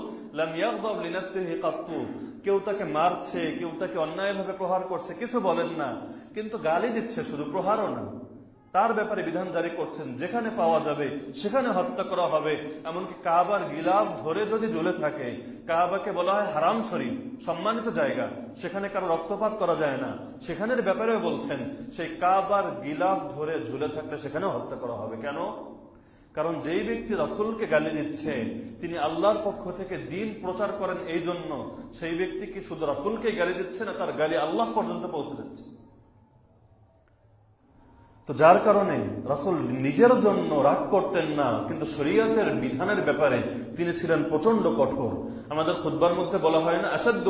কেউ তাকে মারছে, কেউ তাকে অন্যায়ভাবে প্রহার করছে, কিছু বলেন না। কিন্তু গালি দিচ্ছে, শুধু প্রহারও না। তার ব্যাপারে বিধান জারি করছেন, যেখানে পাওয়া যাবে সেখানে হত্যা করা হবে। এমনকি কাবার গিলাফ ধরে যদি জ্বলে থাকে, কাবাকে বলা হয় হারাম শরীফ, সম্মানিত জায়গা, সেখানে কারও রক্তপাত করা যায় না। সেখানের ব্যাপারেও বলছেন, সেই কাবার গিলাফ ধরে ঝুলে থাকলে সেখানেও হত্যা করা হবে। কেন? কারণ যেই ব্যক্তি রসুলকে গালি দিচ্ছে, তিনি আল্লাহর পক্ষ থেকে দিন প্রচার করেন এই জন্য। সেই ব্যক্তি কি শুধু রসুলকে গালি দিচ্ছে না, তার গালি আল্লাহ পর্যন্ত পৌঁছে দিচ্ছে? তো যার কারণে রাসুল নিজের জন্য রাগ করতেন না, কিন্তু শরীয়তের বিধানের ব্যাপারে তিনি ছিলেন প্রচণ্ড কঠোর। আমাদের খুদ্বার মধ্যে বলা হয় না আসাদ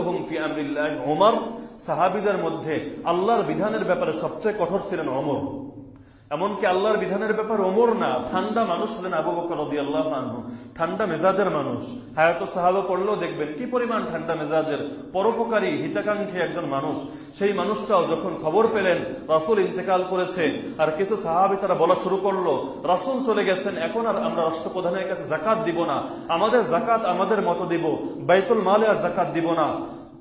ওমর সাহাবিদের মধ্যে আল্লাহর বিধানের ব্যাপারে সবচেয়ে কঠোর ছিলেন অমর এমনকি আল্লাহর বিধানের ব্যাপার ওমর না, ঠান্ডা মানুষ ছিলেন আবু বকর আল্লাহ ঠান্ডা মেজাজের মানুষ। হায়াত সাহাবা পড়লেও দেখবেন কি পরিমাণ ঠান্ডা মেজাজের, পরোপকারী, হিতাকাঙ্ক্ষী একজন মানুষ। সেই মানুষটাও যখন খবর পেলেন, রাসুল ইন্তেকাল করেছে, আর কিছু সাহাবি তারা বলা শুরু করল, রাসুল চলে গেছেন, এখন আর আমরা রাষ্ট্রপ্রধানের কাছে জাকাত দিব না, আমাদের জাকাত আমাদের মতো দিব, বাইতুল মালে আর জাকাত দিব না।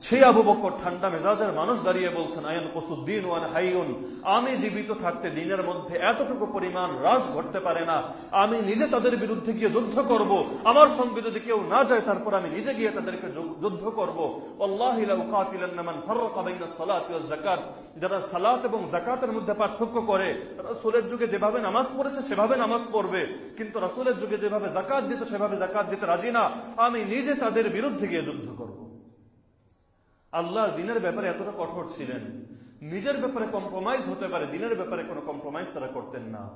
সেই আবু বকর ঠান্ডা মেজাজের মানুষ দাঁড়িয়ে বলছেন, আয়ন কসুদ্দিন ওয়ান হাইউন, আমি জীবিত থাকতে দিনের মধ্যে এতটুকু পরিমাণ হ্রাস ঘটতে পারে না। আমি নিজে তাদের বিরুদ্ধে গিয়ে যুদ্ধ করব। আমার সঙ্গে যদি কেউ না যায়, তারপর আমি নিজে গিয়ে তাদেরকে যুদ্ধ করব। যারা সালাত এবং জাকাতের মধ্যে পার্থক্য করে রাসুলের যুগে যেভাবে নামাজ পড়েছে, সেভাবে নামাজ পড়বে। কিন্তু রাসুলের যুগে যেভাবে জাকাত দিত, সেভাবে জাকাত দিতে রাজি না। আমি নিজে তাদের বিরুদ্ধে গিয়ে যুদ্ধ করব। আল্লাহর দিনের ব্যাপারে এতটা কঠোর ছিলেন। নিজের ব্যাপারে কম্প্রোমাইজ হতে পারে, দিনের ব্যাপারে কোনো কম্প্রোমাইজ তারা করতেন না।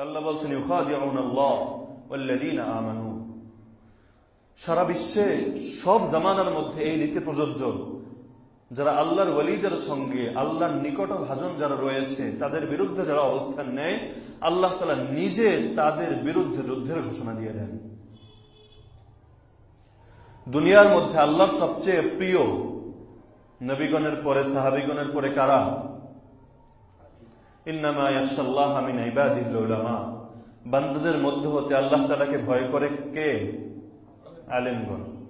আল্লাহ বলছেন আমানু। সারা বিশ্বে সব জামানার মধ্যে এই নীতি প্রযোজ্য। যারা আল্লাহর ওয়ালিদের সঙ্গে, আল্লাহর নিকট ভাজন যারা রয়েছে, তাদের বিরুদ্ধে যারা অবস্থান নেয়, আল্লাহ তালা নিজে তাদের বিরুদ্ধে যুদ্ধের ঘোষণা দিয়ে দেন। দুনিয়ার মধ্যে আল্লাহর সবচেয়ে প্রিয় নবীগণের পরে, সাহাবিগণের পরে কারা? বান্দাদের মধ্যে হতে আল্লাহ তালাকে ভয় করে কে? আলেমগণ।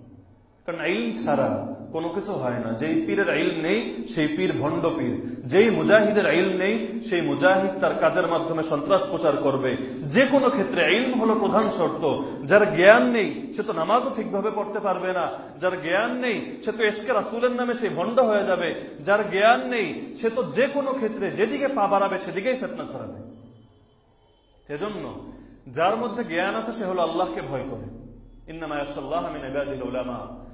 কারণ ছাড়া কোনো কিছু হয় না। যেই পীরের আইল নেই, সেই পীর ভণ্ড পীর। যেই মুজাহিদের আইল নেই, সেই মুজাহিদ তার কাজের মাধ্যমে সন্ত্রাস প্রচার করবে। যে কোনো ক্ষেত্রে আইল হলো প্রধান শর্ত। যার জ্ঞান নেই, সে তো নামাজও ঠিকভাবে পড়তে পারবে না। যার জ্ঞান নেই, সে তো এসকে রাসুলের নামে সেই ভণ্ড হয়ে যাবে। যার জ্ঞান নেই, সে তো যে কোনো ক্ষেত্রে যেদিকে পা বাড়াবে, সেদিকেই ফেতনা ছড়াবে। এজন্য যার মধ্যে জ্ঞান আছে, সে হলো আল্লাহকে ভয় করে। ইন্নামা ইয়াশাল্লাহ মিন ইবাদিল উলামা।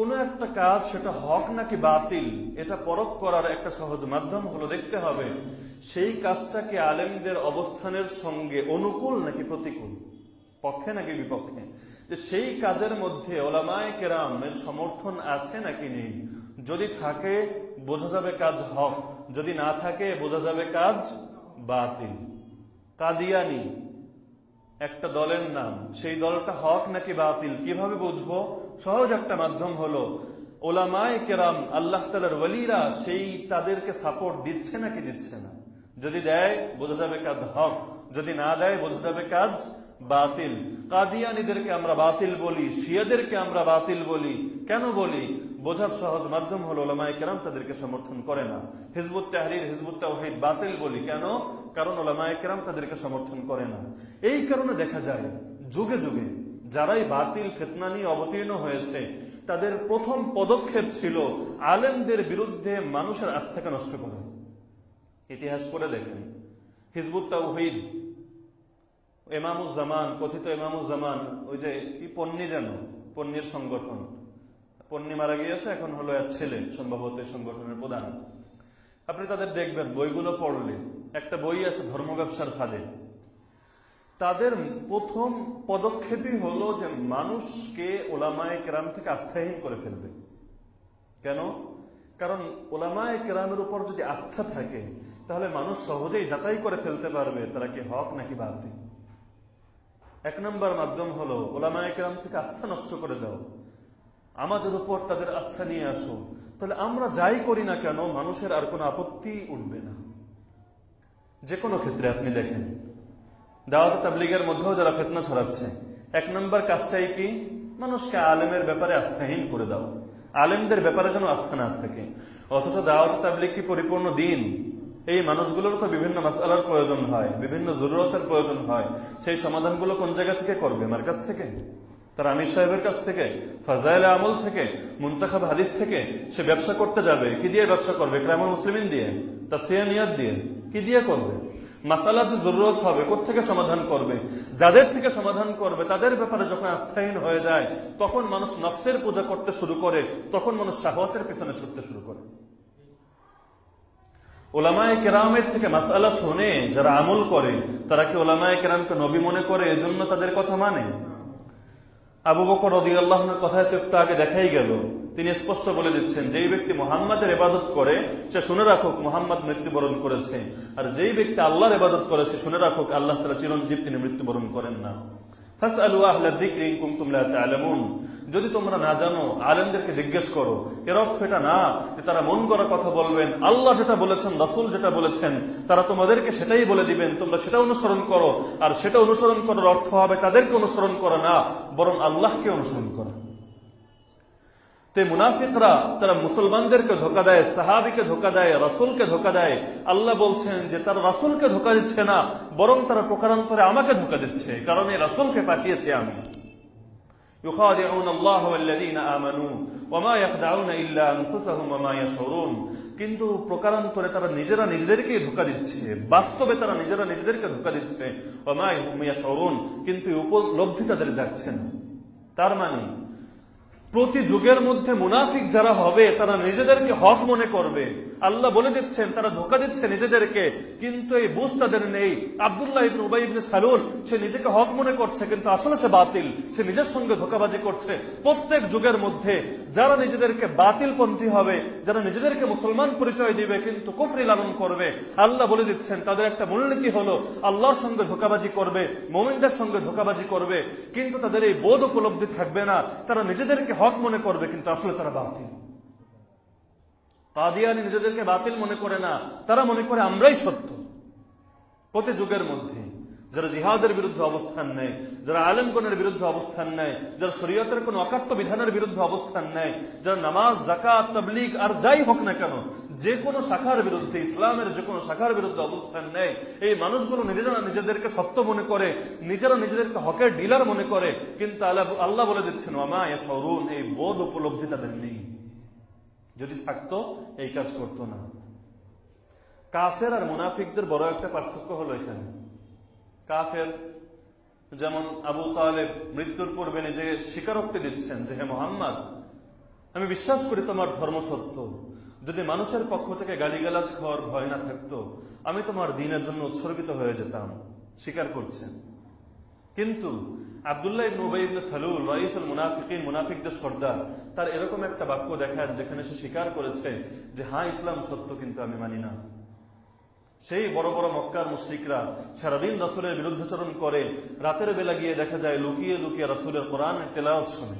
কোন একটা কাজ সেটা হক নাকি বাতিল, এটা পরখ করার একটা সহজ মাধ্যম হলো দেখতে হবে, সেই কাজটাকে আলেমদের অবস্থানের সঙ্গে অনুকূল নাকি প্রতিকূল? পক্ষে নাকি বিপক্ষে? যে সেই কাজের মধ্যে ওলামায় কেরামের সমর্থন আছে নাকি নেই? যদি থাকে, বোঝা যাবে কাজ হক, যদি না থাকে, বোঝা যাবে কাজ বাতিল। কাদিয়ানি, একটা দলের নাম, সেই দলটা হক নাকি বাতিল? কীভাবে বুঝব? সহজ একটা মাধ্যম হলো, ওলামায় কেরাম, আল্লাহ তালার ওলিরা সেই তাদেরকে সাপোর্ট দিচ্ছে নাকি দিচ্ছে না? যদি দেয়, বোঝা যাবে কাজ হক, যদি না দেয়, বোঝা যাবে কাজ বাতিল। কাদিয়ানিদেরকে আমরা বাতিল বলি, শিয়াদেরকে আমরা বাতিল বলি, কেন বলি? বোঝার সহজ মাধ্যম হলো, ওলামায় কেরাম তাদেরকে সমর্থন করে না। হিজবুত তাহরির, হিজবুত তাহিদ বাতিল বলি কেন? কারণ ওলামায় কেরাম তাদেরকে সমর্থন করে না। এই কারণে দেখা যায়, যুগে যুগে যারাই বাতিল ফেতনা নিয়ে অবতীর্ণ হয়েছে, তাদের প্রথম পদক্ষেপ ছিল আলেমদের বিরুদ্ধে মানুষের আস্থাকে নষ্ট করা। ইতিহাস করে দেখেন। হিজবুত তাহিদ এমামুজ্জামান, কথিত এমামুজ্জামান, ওই যে কি পন্নী যেন, পন্নীর সংগঠন। পন্নী মারা গিয়েছে, এখন হলো এক ছেলে, সম্ভবত সংগঠনের প্রধান। আপনি তাদের দেখবেন, বইগুলো পড়লে। একটা বই আছে ধর্ম ব্যবসার ফাঁদে। তাদের প্রথম পদক্ষেপই হলো যে মানুষকে ওলামায় কেরাম থেকে আস্থাহীন করে ফেলবে। কেন? কারণ ওলামায় কেরামের উপর যদি আস্থা থাকে, তাহলে মানুষ সহজেই যাচাই করে ফেলতে পারবে তারা কি হক নাকি বাতিল। এক নম্বর মাধ্যম হলো, ওলামায় কেরাম থেকে আস্থা নষ্ট করে দাও। আমাদের উপর তাদের আস্থা নিয়ে আসো। তাহলে আমরা যাই করি না কেন, মানুষের আর কোনো আপত্তি উঠবে না। যে কোনো ক্ষেত্রে আপনি দেখেন দাওয়াত তাবলিগের মধ্যেও যারা ফেতনা ছড়াচ্ছে, এক নম্বর কাজটাই কি? মানুষকে আলেমের ব্যাপারে আস্থাহীন করে দাও। আলেমদের ব্যাপারে যেন আস্থা না থাকে। অথচ দাওয়াত তাবলিগ কি পরিপূর্ণ দিন? এই মানুষগুলোর তো বিভিন্ন মাসালার প্রয়োজন হয়, বিভিন্ন জরুরতের প্রয়োজন হয়। সেই সমাধানগুলো কোন জায়গা থেকে করবে? আমার কাছ থেকে? তার আমির সাহেবের কাছ থেকে? ফাজাইল আমল থেকে? মুন্তাখাব হাদিস থেকে? সে ব্যবসা করতে যাবে। কি দিয়ে ব্যবসা করবে? ক্রামুল মুসলিমিন দিয়ে? তার সিয়ানিয়াত দিয়ে? কি দিয়ে করবে? মাসালার যে জরুরত হবে থেকে সমাধান করবে? যাদের থেকে সমাধান করবে, তাদের ব্যাপারে যখন আস্থাহীন হয়ে যায়, তখন মানুষ নফসের পূজা করতে শুরু করে, তখন মানুষ শাহতের পেছনে ছুটতে শুরু করে। ওলামায় কেরামের থেকে মাসালা শোনে যারা আমল করে, তারা কি ওলামায় কেরামকে নবী মনে করে? এজন্য তাদের কথা মানে? আবু বকর রদি আল্লাহনের কথায় তো একটু আগে দেখাই গেল। তিনি স্পষ্ট বলে দিচ্ছেন, যেই ব্যক্তি মোহাম্মদের এবাদত করে, সে শুনে রাখুক মোহাম্মদ মৃত্যুবরণ করেছে। আর যেই ব্যক্তি আল্লাহর এবাদত করে, সে শুনে রাখুক আল্লাহ তালা চিরঞ্জীব তিনি মৃত্যুবরণ করেন না। যদি তোমরা না জানো, আলেমদেরকে জিজ্ঞেস করো, এর অর্থ এটা না যে তারা মন করা কথা বলবেন, আল্লাহ যেটা বলেছেন, রাসুল যেটা বলেছেন, তারা তোমাদেরকে সেটাই বলে দিবেন, তোমরা সেটা অনুসরণ করো, আর সেটা অনুসরণ করার অর্থ হবে তাদেরকে অনুসরণ করা না, বরং আল্লাহকে অনুসরণ করা। তে মুনাফিকরা তারা মুসলমানদেরকে ধোকা দেয়, সাহাবিকে ধোকা দেয়, রাসুলকে ধোকা দেয়। আল্লাহ বলছেন যে তারা রাসুলকে ধোকা দিচ্ছে না, বরং তারা প্রকারান্তরে আমাকে ধোকা দিচ্ছে কারণ এই রাসুলকে পাঠিয়েছি আমি। কিন্তু প্রকারান্তরে তারা নিজেরা নিজেদেরকেই ধোকা দিচ্ছে, বাস্তবে তারা নিজেরা নিজেদেরকে ধোকা দিচ্ছে কিন্তু উপলব্ধি তাদের যাচ্ছে না। তার মানে প্রতি যুগের মধ্যে মুনাফিক যারা হবে, তারা নিজেদেরকে হক মনে করবে। আল্লাহ বলে দিচ্ছেন, তারা ধোকা দিচ্ছে নিজেদেরকে, কিন্তু এই বুঝ তাদের নেই। আবদুল্লাহ ইবনে উবাই ইবনে সালুল, সে নিজেকে হক মনে করছে, কিন্তু আসলে সে বাতিল। সে নিজের সঙ্গে ধোকাবাজি করছে। প্রত্যেক যুগের মধ্যে যারা নিজেদেরকে বাতিল পন্থী হবে, যারা নিজেদেরকে মুসলমান পরিচয় দিবে, কিন্তু কুফরি লালন করবে, আল্লাহ বলে দিচ্ছেন, তাদের একটা মূলনীতি হলো, আল্লাহর সঙ্গে ধোকাবাজি করবে, মোমিনদের সঙ্গে ধোকাবাজি করবে, কিন্তু তাদের এই বোধ উপলব্ধি থাকবে না। তারা নিজেদেরকে হক মনে করবে, কিন্তু আসলে তারা বাতিল। কাদিয়ানি নিজেদেরকে বাতিল মনে করে না, তারা মনে করে আমরাই সত্য। প্রতি যুগের মধ্যে। যারা জিহাদের বিরুদ্ধে অবস্থান নেয়, যারা আলেমগণের বিরুদ্ধে অবস্থান নেয়, যারা শরীয়তের কোন অকাট্য বিধানের বিরুদ্ধে অবস্থান নেয়, যারা নামাজ জাকাত তবলিগ আর যাই হোক না কেন, যে কোনো শাখার বিরুদ্ধে, ইসলামের যে কোনো শাখার বিরুদ্ধে অবস্থান নেয়, এই মানুষগুলো নিজেরা নিজেদেরকে সত্য মনে করে, নিজেরা নিজেদেরকে হকের ডিলার মনে করে, কিন্তু আল্লাহ বলে দিচ্ছেন আমা এ সরুন এই বোধ উপলব্ধি তাদের নেই। যদি থাকতো, এই কাজ করতো না। কাফের আর মুনাফিকদের বড় একটা পার্থক্য হলো এখানে। কাফের, যেমন আবু তালেব মৃত্যুর পূর্বে নিজেকে স্বীকারোক্তি দিচ্ছেন যে, হে মোহাম্মদ, আমি বিশ্বাস করি তোমার ধর্ম সত্য। যদি মানুষের পক্ষ থেকে গালিগালাজ খাওয়ার ভয় না থাকতো, আমি তোমার দিনের জন্য উৎসর্গিত হয়ে যেতাম। স্বীকার করছেন। কিন্তু আবদুল্লাহ ইবনু উবাই ইবনে সালুল তার এরকম একটা বাক্য দেখান যেখানে সে স্বীকার করেছে যে হ্যাঁ ইসলাম সত্য, কিন্তু আমি মানি না। সেই বড় বড় মক্কার মুশ্রিকরা সারাদিন রসুলের বিরুদ্ধাচরণ করে, রাতের বেলা গিয়ে দেখা যায় লুকিয়ে লুকিয়ে রসুলের কোরআন তেলাওয়াত শুনে।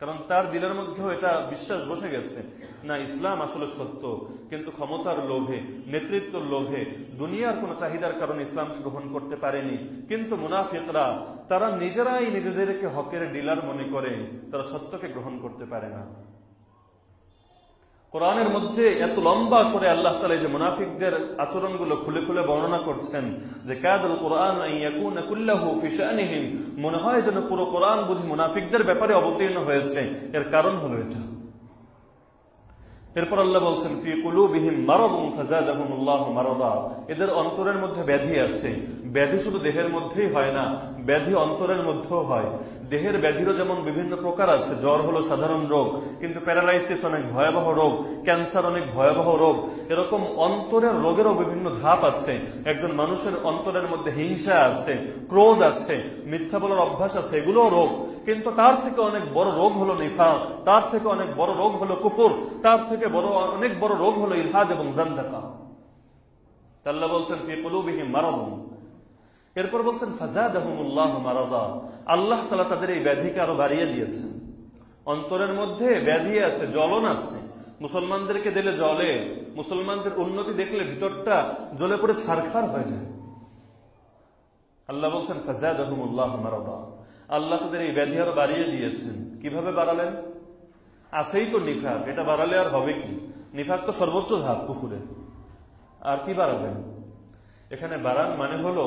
কারণ তার দিলের মধ্যেও এটা বিশ্বাস বসে গেছে, না ইসলাম আসলে সত্য, কিন্তু ক্ষমতার লোভে, নেতৃত্বের লোভে, দুনিয়ার কোন চাহিদার কারণে ইসলামকে গ্রহণ করতে পারেনি। কিন্তু মুনাফিকরা, তারা নিজেরাই নিজেদেরকে হকের ডিলার মনে করে, তারা সত্যকে গ্রহণ করতে পারে না। কোরআনের মধ্যে এত লম্বা করে আল্লাহ তালা যে মুনাফিকদের আচরণগুলো খুলে খুলে বর্ণনা করছেন যে, কাদুল কোরআন মনে হয় যেন পুরো কোরআন বুঝি মুনাফিকদের ব্যাপারে অবতীর্ণ হয়েছে। এর কারণ হলো এটা। এরপর আল্লাহ বলছেন, ফি কুলুবিহিম মারাদা। এদের অন্তরের মধ্যে ব্যাধি আছে। ব্যাধি শুধু দেহের মধ্যেই হয় না, ব্যাধি অন্তরের মধ্যেও হয়। দেহের ব্যাধিরও যেমন বিভিন্ন প্রকার আছে, জ্বর হলো সাধারণ রোগ, কিন্তু প্যারালাইসিস অনেক ভয়াবহ রোগ, ক্যান্সার অনেক ভয়াবহ রোগ। এরকম অন্তরের রোগেরও বিভিন্ন ধাপ আছে। একজন মানুষের অন্তরের মধ্যে হিংসা আছে, ক্রোধ আছে, মিথ্যা বলার অভ্যাস আছে, এগুলোও রোগ। কিন্তু তার থেকে অনেক বড় রোগ হলো নিফা তার থেকে অনেক বড় রোগ হলো কুফুর, তার থেকে বড়, অনেক বড় রোগ হলো ইলহাদ এবং জান্দাকা। আল্লাহ বলছেন, ফি কুলুবিহিম মারাদুন। এরপর বলছেন আল্লাহ তালা তাদের এই ব্যাধিকে আরও বাড়িয়ে দিয়েছেন। অন্তরের মধ্যে ব্যাধি আছে, জ্বলন আছে। মুসলমানদেরকে দিলে জলে মুসলমানদের উন্নতি দেখলে ভিতরটা জ্বলে পড়ে ছারখার হয়ে যায়। আল্লাহ বলছেন মারাদা। আল্লাহ তাদের এই ব্যাধি আরও বাড়িয়ে দিয়েছেন। কীভাবে বাড়ালেন? আছেই তো নিফাক, এটা বাড়ালে আর হবে কি? নিফাক তো সর্বোচ্চ ধাপ কুফুরে। আর কি বাড়াবেন? এখানে বাড়ান মানে হলো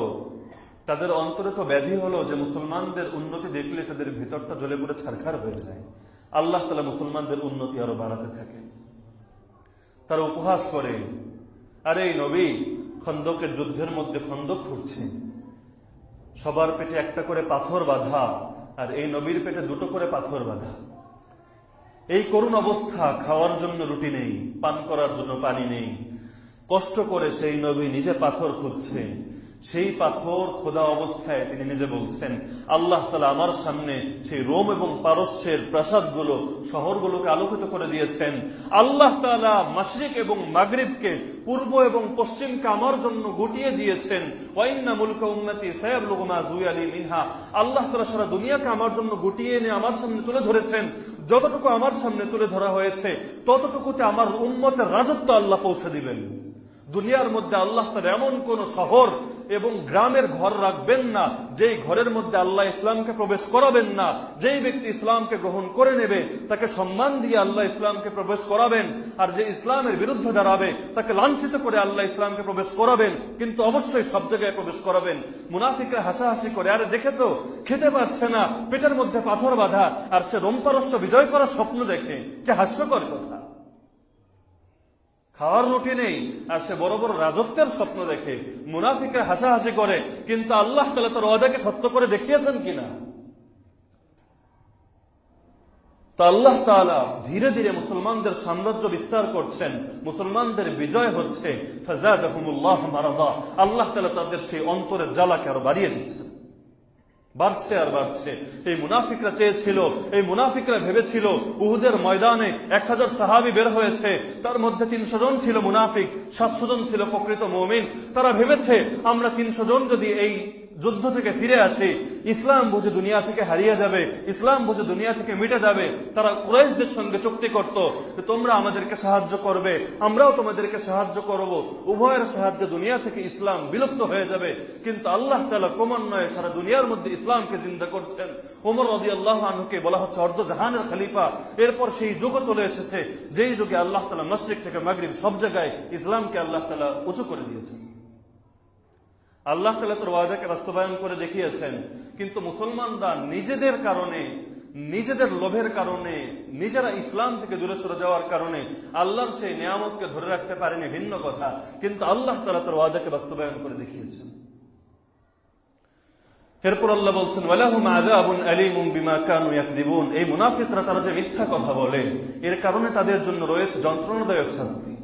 তাদের অন্তরে তো ব্যাধি হলো যে মুসলমানদের উন্নতি দেখলে তাদের ভিতরটা জ্বলে পড়ে ছারখার হয়ে যায়। আল্লাহ তালা মুসলমানদের উন্নতি আরও বাড়াতে থাকে তারা উপহাস করে, আরে এই নবী, খন্দকের যুদ্ধের মধ্যে খন্দক খুঁড়ছে। সবার পেটে একটা করে পাথর বাঁধা আর এই নবীর পেটে দুটো করে পাথর বাঁধা। এই করুণ অবস্থা খাওয়ার জন্য রুটি নেই, পান করার জন্য পানি নেই। কষ্ট করে সেই নবী নিজে পাথর খুঁজছে সেই পাথর খোদা অবস্থায় তিনি নিজে বলছেন, আল্লাহ তালা আমার সামনে সেই রোম এবং পারস্যের প্রাসাদগুলো, শহরগুলোকে আলোকিত করে দিয়েছেন। আল্লাহ তালা মাসরিক এবং মাগরিবকে পূর্ব এবং পশ্চিমকে আমার জন্য গুটিয়ে দিয়েছেন। মুলকা উন্নতি সাহেব লোকমা জুই আলী মিনহা। আল্লাহ তালা সারা দুনিয়াকে আমার জন্য গুটিয়ে এনে আমার সামনে তুলে ধরেছেন। যতটুকু আমার সামনে তুলে ধরা হয়েছে, ততটুকুতে আমার উন্মতের রাজত্ব আল্লাহ পৌঁছে দিবেন। দুনিয়ার মধ্যে আল্লাহ তার এমন কোন শহর এবং গ্রামের ঘর রাখবেন না। যেই ঘরের মধ্যে আল্লাহ ইসলামকে প্রবেশ করাবেন না, যেই ব্যক্তি ইসলামকে গ্রহণ করে নেবে, তাকে সম্মান দিয়ে আল্লাহ ইসলামকে প্রবেশ করাবেন। আর যে ইসলামের বিরুদ্ধে দাঁড়াবে, তাকে লাঞ্ছিত করে আল্লাহ ইসলামকে প্রবেশ করাবেন। কিন্তু অবশ্যই সব জায়গায় প্রবেশ করাবেন। মুনাফিকরা হাসাহাসি করে, আরে দেখেছ? খেতে পারছে না, পেটের মধ্যে পাথর বাঁধা, আর সে রোমপারস্য বিজয় করার স্বপ্ন দেখে। কে হাস্যকর কথা। খাওয়ার রুটি নেই, আর সে বড় বড় রাজত্বের স্বপ্ন দেখে মুনাফিকে হাসাহাসি করে, কিন্তু আল্লাহ তালা তার ওয়াদাকে সত্য করে দেখিয়েছেন কিনা? তো আল্লাহ তালা ধীরে ধীরে মুসলমানদের সাম্রাজ্য বিস্তার করছেন, মুসলমানদের বিজয় হচ্ছে আল্লাহ তালা তাদের সেই অন্তরের জ্বালাকে আরও বাড়িয়ে দিচ্ছেন। বাড়ছে আর বাড়ছে। এই মুনাফিকরা চেয়েছিল, এই মুনাফিকরা ভেবেছিল, উহুদের ময়দানে এক হাজার সাহাবি বের হয়েছে। তার মধ্যে তিনশো জন ছিল মুনাফিক, সাতশো জন ছিল প্রকৃত মমিন। তারা ভেবেছে, আমরা তিনশো জন যদি এই যুদ্ধ থেকে ফিরে আসে, ইসলাম বুঝে দুনিয়া থেকে হারিয়ে যাবে, ইসলাম বুঝে দুনিয়া থেকে মিটে যাবে, তারা কুরাইশদের সঙ্গে চুক্তি করত যে তোমরা আমাদেরকে সাহায্য করবে, আমরাও তোমাদেরকে সাহায্য করব। উভয়ের সাহায্যে দুনিয়া থেকে ইসলাম বিলুপ্ত হয়ে যাবে। কিন্তু আল্লাহ তালা ক্রমান্বয়ে সারা দুনিয়ার মধ্যে ইসলামকে জিন্দা করছেন। ওমর রদি আল্লাহ আনুকে বলা হচ্ছে অর্ধ জাহানের খালিফা। এরপর সেই যুগও চলে এসেছে, যেই যুগে আল্লাহ তালা মসজিদ থেকে মাগরিব সব জায়গায় ইসলামকে আল্লাহ তালা উঁচু করে দিয়েছেন। আল্লাহ তালা তোর ওয়াদাকে বাস্তবায়ন করে দেখিয়েছেন। কিন্তু মুসলমানরা নিজেদের কারণে, নিজেদের লোভের কারণে, নিজেরা ইসলাম থেকে দূরে সরে যাওয়ার কারণে আল্লাহর সেই নিয়ামতকে ধরে রাখতে পারেনি ভিন্ন কথা। কিন্তু আল্লাহ তালা তোর ওয়াদাকে বাস্তবায়ন করে দেখিয়েছেন। এরপর আল্লাহ বলছেন এই মুনাফিকরা তারা যে মিথ্যা কথা বলে, এর কারণে তাদের জন্য রয়েছে যন্ত্রণাদায়ক শাস্তি।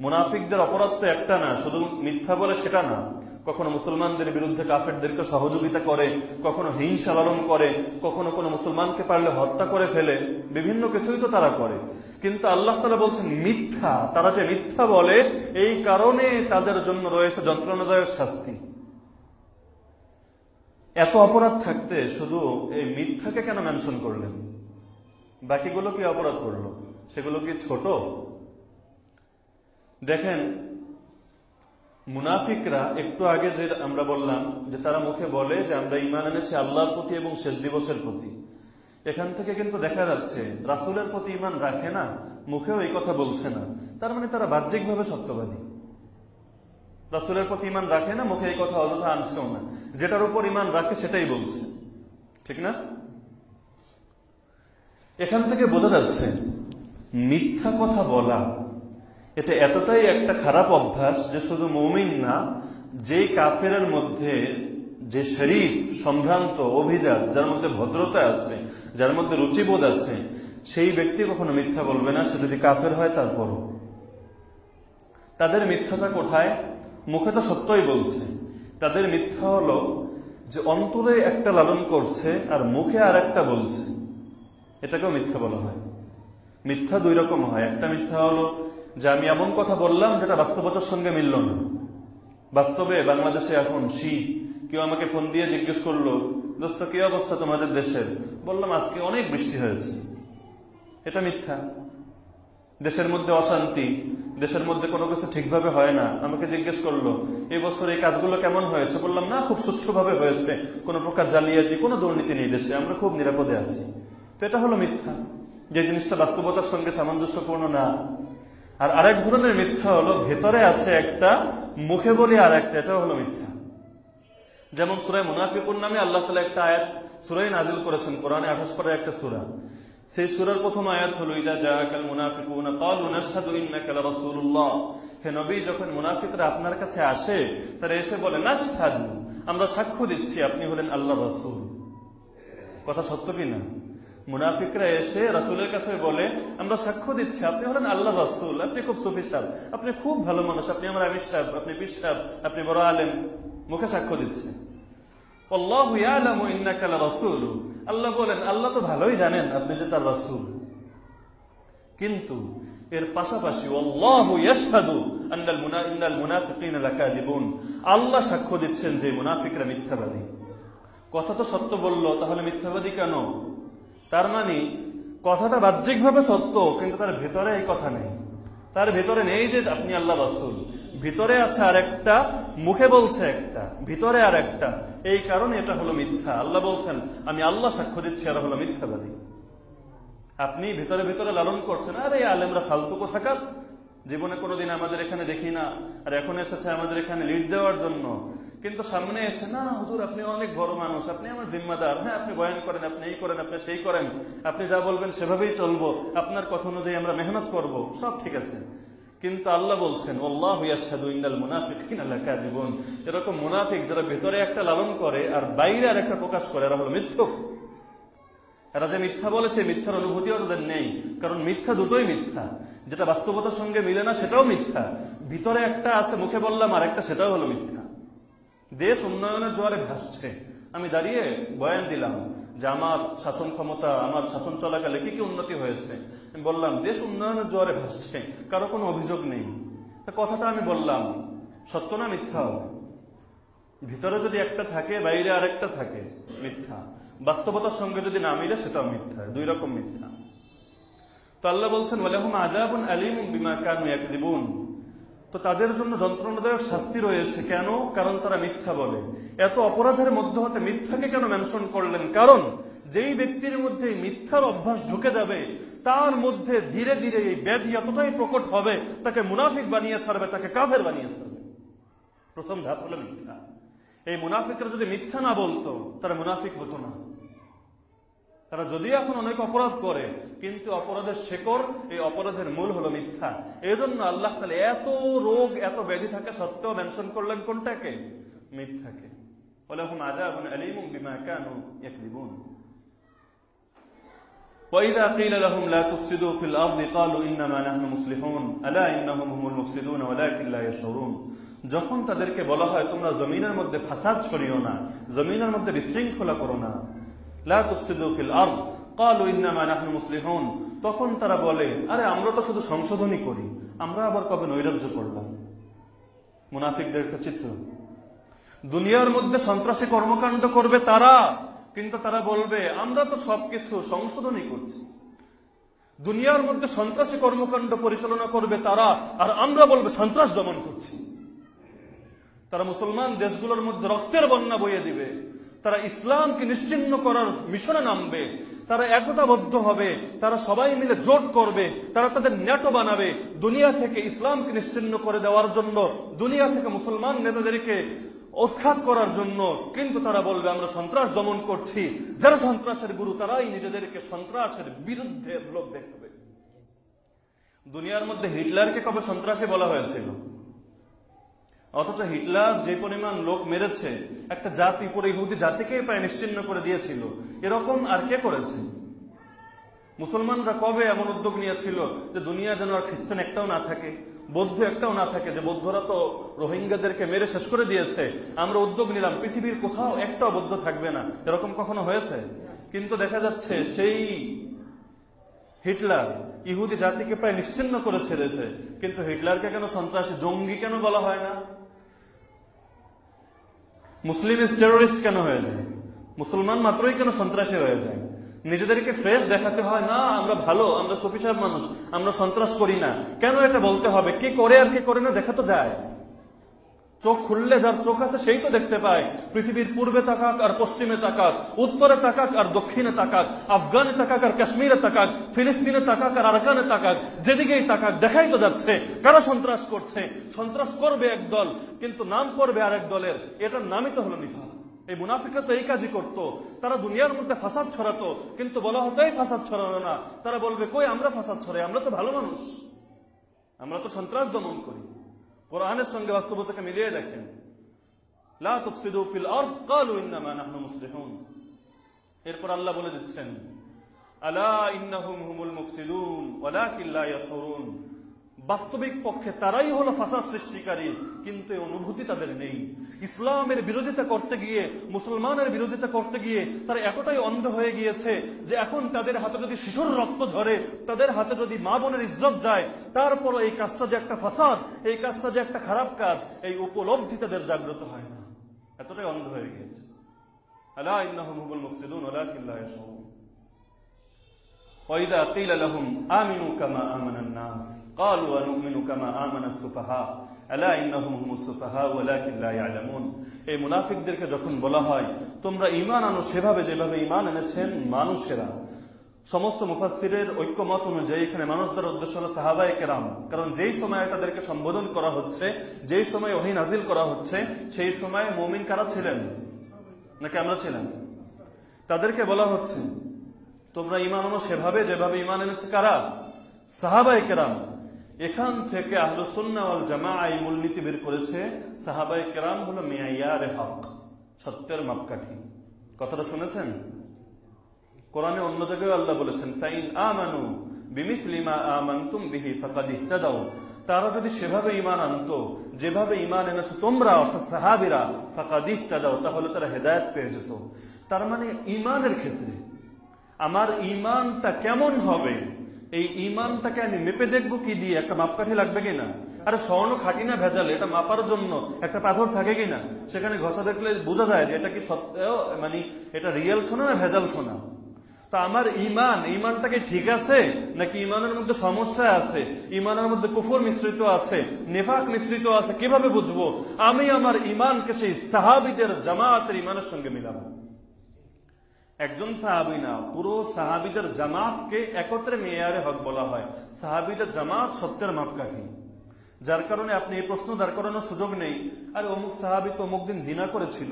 মুনাফিকদের অপরাধ তো একটা না, শুধু মিথ্যা বলে সেটা না। কখনো মুসলমানদের বিরুদ্ধে কাফেরদেরকে সহযোগিতা করে, কখনো হিংসা লালন করে, কখনো কোনো মুসলমানকে পারলে হত্যা করে ফেলে, বিভিন্ন কিছুই তো তারা করে। কিন্তু আল্লাহ তালা বলছেন, মিথ্যা, তারা যে মিথ্যা বলে, এই কারণে তাদের জন্য রয়েছে যন্ত্রণাদায়ক শাস্তি। এত অপরাধ থাকতে শুধু এই মিথ্যাকে কেন মেনশন করলেন? বাকিগুলো কি অপরাধ করল? সেগুলো কি ছোট? দেখেন মুনাফিকরা একটু আগে যে আমরা বললাম যে তারা মুখে বলে যে আমরা ইমান এনেছি আল্লাহর প্রতি এবং শেষ দিবসের প্রতি। এখান থেকে কিন্তু দেখা যাচ্ছে রাসুলের প্রতি ইমান রাখে না, মুখেও এই কথা বলছে না। তার মানে তারা বাহ্যিকভাবে সত্যবাদী। রাসুলের প্রতি ইমান রাখে না, মুখে এই কথা অযথা আনছেও না। যেটার উপর ইমান রাখে সেটাই বলছে। ঠিক না? এখান থেকে বোঝা যাচ্ছে, মিথ্যা কথা বলা এটা এতটাই একটা খারাপ অভ্যাস যে শুধু মৌমিন না যে কাফের মধ্যে যে শরীফ সম্ভ্রান্ত অভিজাত, যার মধ্যে ভদ্রতা আছে, যার মধ্যে রুচিবোধ আছে, সেই ব্যক্তি কখনো মিথ্যা বলবে না, সে যদি কাফের হয় তারপরও। তাদের মিথ্যাটা কোথায়? মুখে তো সত্যই বলছে। তাদের মিথ্যা হলো যে অন্তরে একটা লালন করছে আর মুখে আর একটা বলছে। এটাকেও মিথ্যা বলা হয়। মিথ্যা দুই রকম হয়। একটা মিথ্যা হলো যে আমি এমন কথা বললাম যেটা বাস্তবতার সঙ্গে মিলল না। বাস্তবে বাংলাদেশে এখন শীত কেউ আমাকে ফোন দিয়ে জিজ্ঞেস করল, দোস্ত, কি অবস্থা তোমাদের দেশের? বললাম, আজকে অনেক বৃষ্টি হয়েছে। এটা মিথ্যা। দেশের মধ্যে অশান্তি, দেশের মধ্যে কোনো কিছু ঠিকভাবে হয় না। আমাকে জিজ্ঞেস করল, এই বছর এই কাজগুলো কেমন হয়েছে? বললাম, না, খুব সুষ্ঠুভাবে হয়েছে। কোনো প্রকার জালিয়াতি, কোনো দুর্নীতি নেই দেশে, আমরা খুব নিরাপদে আছি। তো এটা হলো মিথ্যা। যে জিনিসটা বাস্তবতার সঙ্গে সামঞ্জস্যপূর্ণ না। আর আরেক ধরনের মিথ্যা হলো, ভেতরে আছে একটা, মুখে বলি আর একটা, এটাও হলো মিথ্যা। যেমন সুরাই মুনাফিকুর নামে আল্লাহ তালা একটা আয়াত সুরাই নাজিল করেছেন, কোরআনে আঠাশ পরে একটা সুরা। সেই সুরার প্রথম আয়াত হলো, ইদা জাহাকাল মুনাফিকুন ক্বালু নাশহাদু ইন্নাকা লারাসূলুল্লাহ। হে নবী, যখন মুনাফিকরা আপনার কাছে আসে, তারা এসে বলে, নাশহাদু, আমরা সাক্ষ্য দিচ্ছি, আপনি হলেন আল্লাহ রাসূল। কথা সত্য কি না? মুনাফিকরা এসে রাসুলের কাছে বলে, আমরা সাক্ষ্য দিচ্ছি, আপনি হলেন আল্লাহ রাসুল, আপনি খুব সুফি আপনি খুব ভালো মানুষ, আপনি আমার আমির আপনি সাহেব আপনি বড় আলেম, মুখে সাক্ষ্য দিচ্ছে। আল্লাহ বলেন, আল্লাহ তো ভালোই জানেন আপনি যে তার রাসুল। কিন্তু এর পাশাপাশি আল্লাহ সাক্ষ্য দিচ্ছেন যে মুনাফিকরা মিথ্যাবাদী। কথা তো সত্য বলল, তাহলে মিথ্যাবাদী কেন? তার মানে কথাটা বাহ্যিকভাবে সত্য, কিন্তু তার ভেতরে এই কথা নেই। তার ভেতরে নেই যে আপনি আল্লাহ রসুল। ভিতরে আছে আর একটা মুখে বলছে একটা, ভিতরে আর একটা এই কারণে এটা হলো মিথ্যা। আল্লাহ বলছেন, আমি আল্লাহ সাক্ষ্য দিচ্ছি, আর হলো মিথ্যাবাদী। আপনি ভিতরে ভিতরে লালন করছেন, আরে আলেমরা ফালতু কোথাকার? জীবনে কোনোদিন আমাদের এখানে দেখি না। আর এখন এসেছে আমাদের এখানে লিড দেওয়ার জন্য। কিন্তু সামনে এসে, না, হুজুর, আপনি অনেক বড় মানুষ, আপনি আমার জিম্মাদার। হ্যাঁ আপনি বয়ান করেন, আপনি এই করেন, আপনি সেই করেন। আপনি যা বলবেন সেভাবেই চলবো। আপনার কথা অনুযায়ী আমরা মেহনত করব। সব ঠিক আছে। কিন্তু আল্লাহ বলছেন জীবন এরকম মুনাফিক যারা ভেতরে একটা লালন করে আর বাইরে আর একটা প্রকাশ করে, এরা হলো মিথ্যক। এরা যে মিথ্যা বলে, সেই মিথ্যার অনুভূতিও তাদের নেই। কারণ মিথ্যা দুটোই মিথ্যা। যেটা বাস্তবতার সঙ্গে মিলে না, সেটাও মিথ্যা। ভিতরে একটা আছে, মুখে বললাম আর একটা সেটাও হলো মিথ্যা। দেশ উন্নয়নের জোয়ারে ভাসছে। আমি দাঁড়িয়ে বয়ান দিলাম, যে আমার শাসন ক্ষমতা, আমার শাসন চলাকালে কি কি উন্নতি হয়েছে? আমি বললাম, দেশ উন্নয়নের জোয়ারে ভাসছে, কারও কোনো অভিযোগ নেই। কথাটা আমি বললাম, সত্য না মিথ্যাও ভিতরে যদি একটা থাকে, বাইরে আরেকটা থাকে, মিথ্যা। বাস্তবতার সঙ্গে যদি না মিলে, সেটাও মিথ্যা, দুই রকম মিথ্যা। তো আল্লাহ বলছেন আযাবুন আলীম বিমা কানু ইয়াকযিবুন তো তাদের জন্য যন্ত্রণাদায়ক শাস্তি রয়েছে। কেন? কারণ তারা মিথ্যা বলে। এত অপরাধের মধ্যে হতে মিথ্যাকে কেন মেনশন করলেন? কারণ যেই ব্যক্তির মধ্যে মিথ্যার অভ্যাস ঢুকে যাবে, তার মধ্যে ধীরে ধীরে এই ব্যাধি এতটাই প্রকট হবে, তাকে মুনাফিক বানিয়ে ছাড়বে, তাকে কাফের বানিয়ে ছাড়বে। প্রথম ধাপ হলো মিথ্যা। এই মুনাফিকরা যদি মিথ্যা না বলতো, তারা মুনাফিক হতো না। তারা যদিও এখন অনেক অপরাধ করে কিন্তু অপরাধের শেকড় এই অপরাধের মূল হলো মিথ্যা এই জন্য আল্লাহ তাহলে এত রোগ এত ব্যাধি থাকা সত্ত্বেও মেনশন করলেন কোনটাকে মিথ্যাকে ولهم عذاب أليم بما كانوا يكذبون وإذا قيل لهم لا تفسدوا في الأرض قالوا إنما نحن مصلحون ألا إنهم هم المفسدون ولكن لا يشعرون যখন তাদেরকে বলা হয় তোমরা জমিনের মধ্যে ফাসাদ ছড়িও না জমিনের মধ্যে বিশৃঙ্খলা করো না তখন তারা বলে, আরে, আমরা তো শুধু সংশোধনই করি। আমরা আবার কবে নৈরাজ্য করলাম মুনাফিকদের একটা চিত্র। দুনিয়ার মধ্যে সন্ত্রাসী কর্মকাণ্ড করবে তারা, কিন্তু তারা বলবে, আমরা তো সবকিছু সংশোধনই করছি। দুনিয়ার মধ্যে সন্ত্রাসী কর্মকাণ্ড পরিচালনা করবে তারা, আর আমরা বলবে, সন্ত্রাস দমন করছি। তারা মুসলমান দেশগুলোর মধ্যে রক্তের বন্যা বইয়ে দিবে। তারা ইসলামকে নিশ্চিন্ন করার মিশনে নামবে, তারা একতাবদ্ধ হবে, তারা সবাই মিলে জোট করবে, তারা তাদের ন্যাটো বানাবে। দুনিয়া থেকে ইসলামকে নিশ্চিন্ন করে দেওয়ার জন্য, দুনিয়া থেকে মুসলমান নেতাদেরকে উৎখাত করার জন্য কিন্তু তারা বলবে, আমরা সন্ত্রাস দমন করছি। যারা সন্ত্রাসের গুরু, তারাই নিজেদেরকে সন্ত্রাসের বিরুদ্ধে লোক দেখাবে দুনিয়ার মধ্যে হিটলারকে কবে সন্ত্রাসী বলা হয়েছিল? অথচ হিটলার যে পরিমাণ লোক মেরেছে, একটা জাতি পুরো ইহুদি জাতিকে প্রায় নিশ্চিন্ন করে দিয়েছিল। এরকম আর কে করেছে? মুসলমানরা কবে এমন উদ্যোগ নিয়েছিল যে দুনিয়া যেন আর খ্রিস্টান একটাও না থাকে, বৌদ্ধ একটাও না থাকে, যে বৌদ্ধরা তো রোহিঙ্গাদেরকে মেরে শেষ করে দিয়েছে, আমরা উদ্যোগ নিলাম, পৃথিবীর কোথাও একটাও বৌদ্ধ থাকবে না। এরকম কখনো হয়েছে? কিন্তু দেখা যাচ্ছে সেই হিটলার ইহুদি জাতিকে প্রায় নিশ্চিন্ন করে ছেড়েছে, কিন্তু হিটলারকে কেন সন্ত্রাসী জঙ্গি কেন বলা হয় না? মুসলিম টেরোরিস্ট কেন হয়ে যায়? মুসলমান মাত্রই কেন সন্ত্রাসী হয়ে যায়? নিজেদেরকে ফ্রেশ দেখাতে হয়, না, আমরা ভালো, আমরা সফি সাহেব মানুষ, আমরা সন্ত্রাস করি না। কেন এটা বলতে হবে? কে করে আর কে করে না, দেখা তো যায়। চোখ খুললে যার চোখ আছে সেই তো দেখতে পায়। পৃথিবীর পূর্বে তাকাক আর পশ্চিমে তাকাক, উত্তরে তাকাক আর দক্ষিণে তাকাক, আফগানে তাকাক আর কাশ্মীরে তাকাক, ফিলিস্তিনে তাকাক আর আরকানে তাকাক, যেদিকেই তাকাক দেখাই তো যাচ্ছে, কারা সন্ত্রাস করছে? সন্ত্রাস করবে এক দল, কিন্তু নাম করবে আরেক দলের। এটার নামই তো হলো নিফা এই মুনাফিকরা তো এই কাজই করত। তারা দুনিয়ার মধ্যে ফাসাদ ছড়াতো, কিন্তু বলা হতোই ফাসাদ ছড়ানো না। তারা বলবে, কই, আমরা ফাসাদ ছড়াই, আমরা তো ভালো মানুষ। আমরা তো সন্ত্রাস দমন করি। কোরআনের সঙ্গে বাস্তবতাকে মিলিয়ে দেখেন। এরপর আল্লাহ বলে দিচ্ছেন, আলা ইন্নাহুম হুমুল মুফসিদুন, ওয়ালাকিন লা ইয়াশউরুন বাস্তবিক পক্ষে তারাই হলো ফাসাদ সৃষ্টিকারী কিন্তু এই অনুভূতি তাদের নেই ইসলামের বিরোধিতা করতে গিয়ে মুসলমানের বিরোধিতা করতে গিয়ে তারা এতটাই অন্ধ হয়ে গিয়েছে যে এখন তাদের হাতে যদি শিশুর রক্ত ঝরে তাদের হাতে যদি মা বোনের ইজ্জত যায় তারপর এই কাজটা যে একটা ফাসাদ এই কাজটা যে একটা খারাপ কাজ এই উপলব্ধি তাদের জাগ্রত হয় না এতটাই অন্ধ হয়ে গিয়েছে আলা ইন্নাহুম হুমুল মুফসিদুন ওয়ালাকিন লা ইয়াশউরুন وإذا قيل لهم آمنوا كما آمن الناس قالوا ونؤمن كما آمن السفهاء ألا إنهم هم السفهاء ولكن لا يعلمون এই মুনাফিকদেরকে যখন বলা হয় তোমরা ঈমান আনো সেভাবে যেভাবে ঈমান এনেছেন মানুষেরা সমস্ত মুফাসসিরের ঐক্যমত অনুযায়ী এখানে মানুষদের উদ্দেশ্য হলো সাহাবায়ে কেরাম কারণ যেই সময় তাদেরকে সম্বোধন করা হচ্ছে যেই সময় ওহী নাজিল করা হচ্ছে সেই সময় মুমিন কারা ছিলেন নাকি আমরা ছিলাম তাদেরকে বলা হচ্ছে তোমরা ইমান আনো সেভাবে যেভাবে ইমান এনেছে কারা সাহাবাই কেরাম এখান থেকে আহলুসুন্নাওয়াল জামা এই মূলনীতি বের করেছে সাহাবাই কেরাম হলো মেয়াইয়ারে হক, সত্যের মাপকাঠি। কথাটা শুনেছেন? কোরআনে অন্য জায়গায় আল্লাহ বলেছেন, ফাইন আমানু তারা যদি সেভাবে ইমান আনতো, যেভাবে ইমান এনেছো তোমরা, অর্থাৎ সাহাবিরা, ফাকাদ ইহতাদাও তাহলে তারা হেদায়েত পেয়ে যেত। তার মানে ইমানের ক্ষেত্রে আমার ইমানটা কেমন হবে? এই ইমানটাকে আমি মেপে দেখব কি দিয়ে? একটা মাপকাঠি লাগবে কিনা? আরে স্বর্ণ খাটি না ভেজালে, এটা মাপার জন্য একটা পাথর থাকে কিনা? সেখানে ঘষা দেখলে বোঝা যায় যে এটা কি সত্ত্বেও মানে এটা রিয়েল শোনা না ভেজাল শোনা তা আমার ইমান ইমানটাকে ঠিক আছে? নাকি ইমানের মধ্যে সমস্যা আছে? ইমানের মধ্যে কুফর মিশ্রিত আছে? নেফাক মিশ্রিত আছে? কীভাবে বুঝব? আমি আমার ইমানকে সেই সাহাবিদের জামাতের ইমানের সঙ্গে মিলাবো। একজন সাহাবি না, পুরো সাহাবিদের জামাতকে একত্রে মেয়ারে হক বলা হয়। সাহাবিদের জামাত সত্যের মাপকাঠি। যার কারণে আপনি এই প্রশ্ন দাঁড় করানোর সুযোগ নেই। আর অমুক সাহাবি তো অমুক দিন জিনা করেছিল।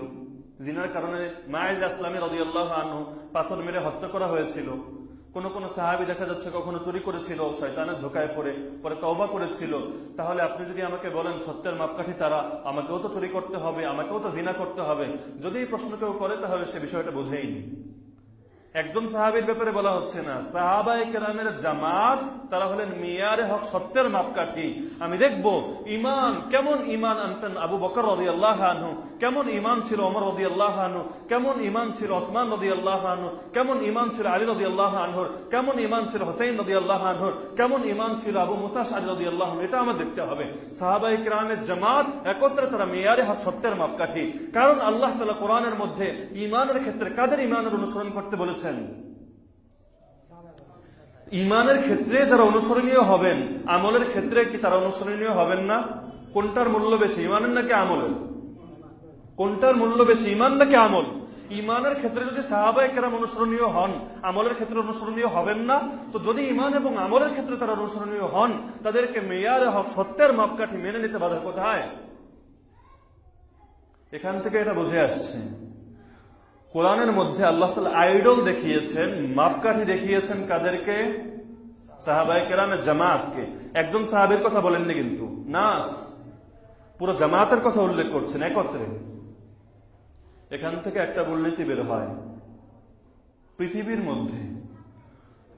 জিনার কারণে মায়েজ আসলামী রদি আল্লাহ আনহু পাথর মেরে হত্যা করা হয়েছিল। কোন কোন সাহাবি দেখা যাচ্ছে কখনো চুরি করেছিল, শয়তানের ধোকায় পড়ে, পরে তবা করেছিল। তাহলে আপনি যদি আমাকে বলেন সত্যের মাপকাঠি তারা, আমাকেও তো চুরি করতে হবে, আমাকেও তো জিনা করতে হবে। যদি এই প্রশ্ন কেউ করে তাহলে সে বিষয়টা বুঝেইনি একজন সাহাবির ব্যাপারে বলা হচ্ছে না। সাহাবাই কেরামের জামাত, তারা হলেন মিয়ারে হক, সত্যের মাপকাঠি। আমি দেখব ইমান কেমন ইমান আনতেন আবু বকর রদি আল্লাহ কেমন ইমান ছিল অমর রদি আল্লাহ কেমন ইমান ছিল ওসমান রদি আল্লাহ কেমন ইমান ছিল আলী রদি আল্লাহ আনহুর? কেমন ইমান ছিল হোসেন রদি আল্লাহ আনহুর? কেমন ইমান ছিল আবু মুসাস আলী রদি আল্লাহ এটা আমার দেখতে হবে। সাহাবাই কেরামের জামাত, একত্রে তারা মিয়ারে হক, সত্যের মাপকাঠি। কারণ আল্লাহ তালা কোরআনের মধ্যে ইমানের ক্ষেত্রে কাদের ইমানের অনুসরণ করতে বলেছে বলেছেন? ইমানের ক্ষেত্রে যারা অনুসরণীয় হবেন, আমলের ক্ষেত্রে কি তারা অনুসরণীয় হবেন না? কোনটার মূল্য বেশি, ইমানের নাকি আমলের? কোনটার মূল্য বেশি, ইমান নাকি আমল? ইমানের ক্ষেত্রে যদি সাহাবা কেরাম অনুসরণীয় হন, আমলের ক্ষেত্রে অনুসরণীয় হবেন না, তো যদি ইমান এবং আমলের ক্ষেত্রে তারা অনুসরণীয় হন, তাদেরকে মেয়ারে হক, সত্যের মাপকাঠি মেনে নিতে বাধা কোথায়? এখান থেকে এটা বুঝে আসছে। কোরআনের মধ্যে আল্লাহ তালা আইডল দেখিয়েছেন, মাপকাঠি দেখিয়েছেন কাদেরকে? সাহাবাই কেরামের জামাতকে। একজন সাহাবের কথা বলেননি কিন্তু। না। পুরো জামাতের কথা উল্লেখ করছেন একত্রে। এখান থেকে একটা মূলনীতি বের হয়। পৃথিবীর মধ্যে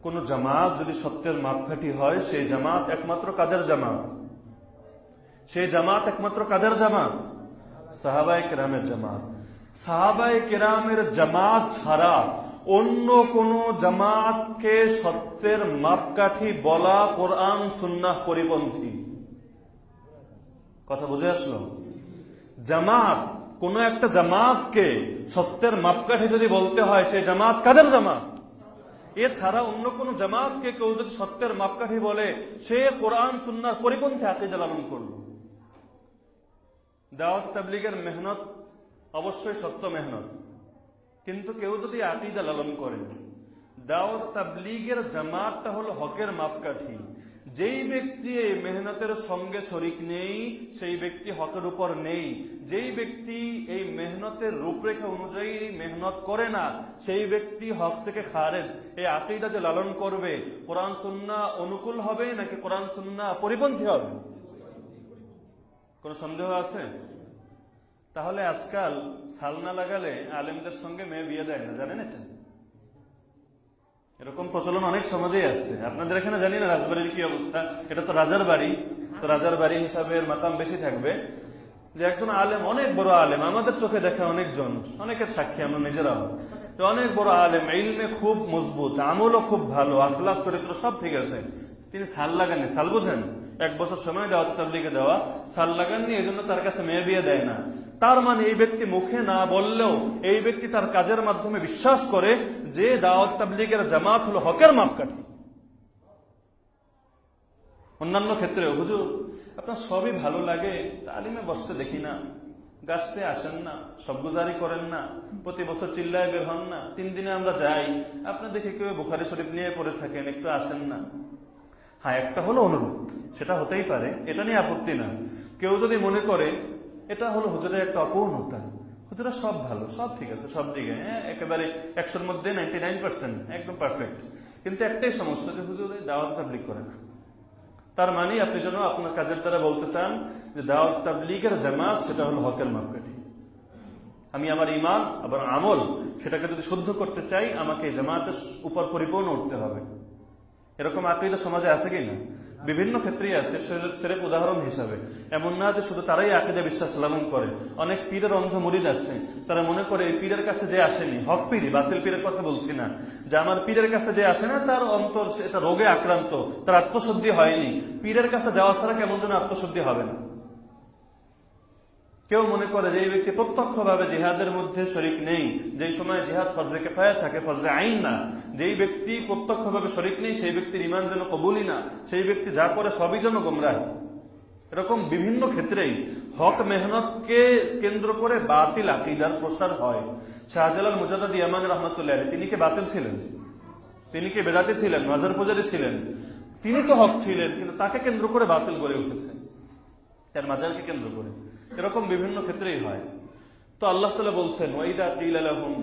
কোন জামাত যদি সত্যের মাপকাঠি হয়, সেই জামাত একমাত্র কাদের জামাত? সেই জামাত একমাত্র কাদের জামাত? সাহাবাই কেরামের জামাত। সাহাবাই কেরামের জামাত ছাড়া অন্য কোন জামাতকে সত্যের মাপকাঠি বলা কোরআন, সুন্নাহ পরিপন্থী। কথা বুঝে আসলো? জামাত, কোন একটা জামাতকে সত্যের মাপকাঠি যদি বলতে হয়, সেই জামাত কাদের জামাত? এছাড়া অন্য কোন জামাতকে কেউ যদি সত্যের মাপকাঠি বলে, সে কোরআন সুন্নার পরিপন্থী আকিদা লালন করল। দাওয়াত তাবলিগের মেহনত অবশ্যই সত্য মেহনত। কিন্তু কেউ যদি আকিদা লালন করেন দাওয়াত তাবলিগের জামাতটা হলো হকের মাপকাঠি। যেই ব্যক্তি এই মেহনতের সঙ্গে শরিক নেই, সেই ব্যক্তি হকের উপর নেই। যেই ব্যক্তি এই মেহনতের রূপরেখা অনুযায়ী মেহনত করে না, সেই ব্যক্তি হক থেকে খারেজ। এই আকিদা যে লালন করবে, কোরআন, সুন্না অনুকূল হবে নাকি কোরআন, সুন্না পরিপন্থী হবে? কোন সন্দেহ আছে? তাহলে আজকাল সালনা লাগালে আলেমদের সঙ্গে মেয়ে বিয়ে দেয় না, জানেন এটা? এরকম প্রচলন অনেক সমাজেই আছে। আপনাদের এখানে জানি না রাজবাড়ির কি অবস্থা? এটা তো রাজার বাড়ি। তো রাজার বাড়ি হিসাবে মাতাম বেশি থাকবে। যে একজন আলেম, অনেক বড় আলেম, আমাদের চোখে দেখা অনেকজন অনেকের সাক্ষী আমরা নিজেরাও। তো অনেক বড় আলেম, ইলমে খুব মজবুত, আমলও খুব ভালো, আখলাখ, চরিত্র সব ঠিক আছে। তিনি সাল লাগাননি, সাল বুঝেন? এক বছর সময় দেওয়া, তাবলিগে দেওয়া, সাল লাগাননি এই জন্য তার কাছে মেয়ে বিয়ে দেয় না। তার মানে এই ব্যক্তি মুখে না বললেও এই ব্যক্তি তার কাজের মাধ্যমে বিশ্বাস করে যে দাওয়াত তাবলিগের জামাত হলো হকের মাপকাঠি। অন্যান্য ক্ষেত্রে হুজুর, আপনার সবই ভালো লাগে, তালিমে বসতে দেখি না, গাছতে আসেন না, সব গুজারি করেন না, প্রতি বছর চিল্লায় বের হন না, তিন দিনে আমরা যাই, আপনি দেখে কেউ বুখারি শরীফ নিয়ে পড়ে থাকেন, একটু আসেন না। হ্যাঁ একটা হলো অনুরোধ, সেটা হতেই পারে, এটা নিয়ে আপত্তি না। কেউ যদি মনে করে এটা হলো হুজুরের একটা অপূর্ণতা। হুজুরা সব ভালো, সব ঠিক আছে, সব দিকে হ্যাঁ একেবারে একশোর মধ্যে নাইনটি নাইন পার্সেন্ট একদম পারফেক্ট কিন্তু একটাই সমস্যা যে হুজুর দাওয়াত তাবলিক করে না। তার মানে আপনি যেন আপনার কাজের দ্বারা বলতে চান যে দাওয়াত তাবলিগের জামাত সেটা হলো হকের মাপকাঠি। আমি আমার ইমান আবার আমল সেটাকে যদি শুদ্ধ করতে চাই, আমাকে জামাতের উপর পরিপূর্ণ উঠতে হবে। এরকম আকিদা সমাজে আছে কি না বিভিন্ন ক্ষেত্রেই আছে সেরেক উদাহরণ হিসাবে। এমন না যে শুধু তারাই আকিদা বিশ্বাস লালন করে। অনেক পীরের অন্ধ মরিদ আছে। তারা মনে করে, এই পীরের কাছে যে আসেনি, হক পীরি বাতিল পীরের কথা বলছি না। যে আমার পীরের কাছে যে আসে না, তার অন্তর এটা রোগে আক্রান্ত, তার আত্মশুদ্ধি হয়নি। পীরের কাছে যাওয়া ছাড়া কেমন যেন আত্মশুদ্ধি হবে না। কেউ মনে করে যে এই ব্যক্তি প্রত্যক্ষ ভাবে জিহাদের মধ্যে শরিক নেই যেই সময় জিহাদ ফজরে কেফায়া থাকে ফজরে আইন না। যেই ব্যক্তি প্রত্যক্ষ ভাবে শরিক নেই, সেই ব্যক্তির ইমান যেন কবুলই না, সেই ব্যক্তি যা করে সবই যেন গোমরাহ। এরকম বিভিন্ন ক্ষেত্রেই হক মেহনতকে কেন্দ্র করে বাতিল আকিদার প্রসার হয়। শাহজালাল মুজাদ ইয়ামান রহমতুল্লাহ তিনি কে বাতিল ছিলেন? তিনি কে বেদাতে ছিলেন? মাজার পূজারী ছিলেন? তিনি তো হক ছিলেন, কিন্তু তাকে কেন্দ্র করে বাতিল গড়ে উঠেছে। তার মাজারকে কেন্দ্র করে। এরকম বিভিন্ন ক্ষেত্রেই হয়। তো আল্লাহ তালা বলছেন, ওয়াইদা কিল আলহম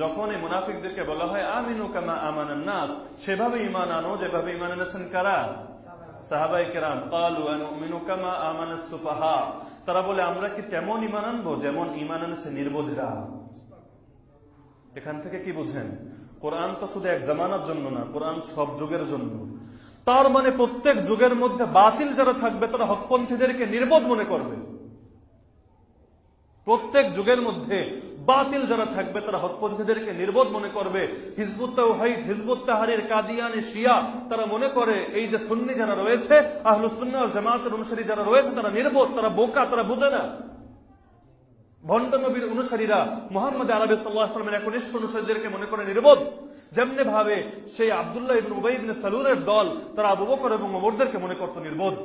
যখন এই মুনাফিকদেরকে বলা হয়, আমিনু কামা আমান নাস সেভাবে ইমান আনো, যেভাবে ইমান এনেছেন কারা? তারা বলে, আমরা কি তেমন ইমান আনব যেমন ইমান এনেছে নির্বোধেরা? এখান থেকে কি বুঝেন? কোরআন তো শুধু এক জামানার জন্য না, কোরআন সব যুগের জন্য। তার মানে প্রত্যেক যুগের মধ্যে বাতিল যারা থাকবে, তারা হকপন্থীদেরকে নির্বোধ মনে করবে। প্রত্যেক যুগের মধ্যে বাতিল যারা থাকবে, তারা হকপন্থীদেরকে নির্বোধ মনে করবে। হিজবুত শিয়া, তারা মনে করে এই যে সুন্নি যারা রয়েছে জামাতের অনুসারী যারা রয়েছে, তারা নির্বোধ, তারা বোকা, তারা বুঝে না। ভণ্ড নবীর অনুসারীরা মোহাম্মদ আরবি সাল্লাহামের একনিষ্ঠ অনুসারীদেরকে মনে করে নির্বোধ। যেমনি ভাবে সেই আবদুল্লাহ ইবিন উবাই ইবিন সালুরের দল, তারা আবু বকর এবং ওমরদেরকে মনে করত নির্বোধ।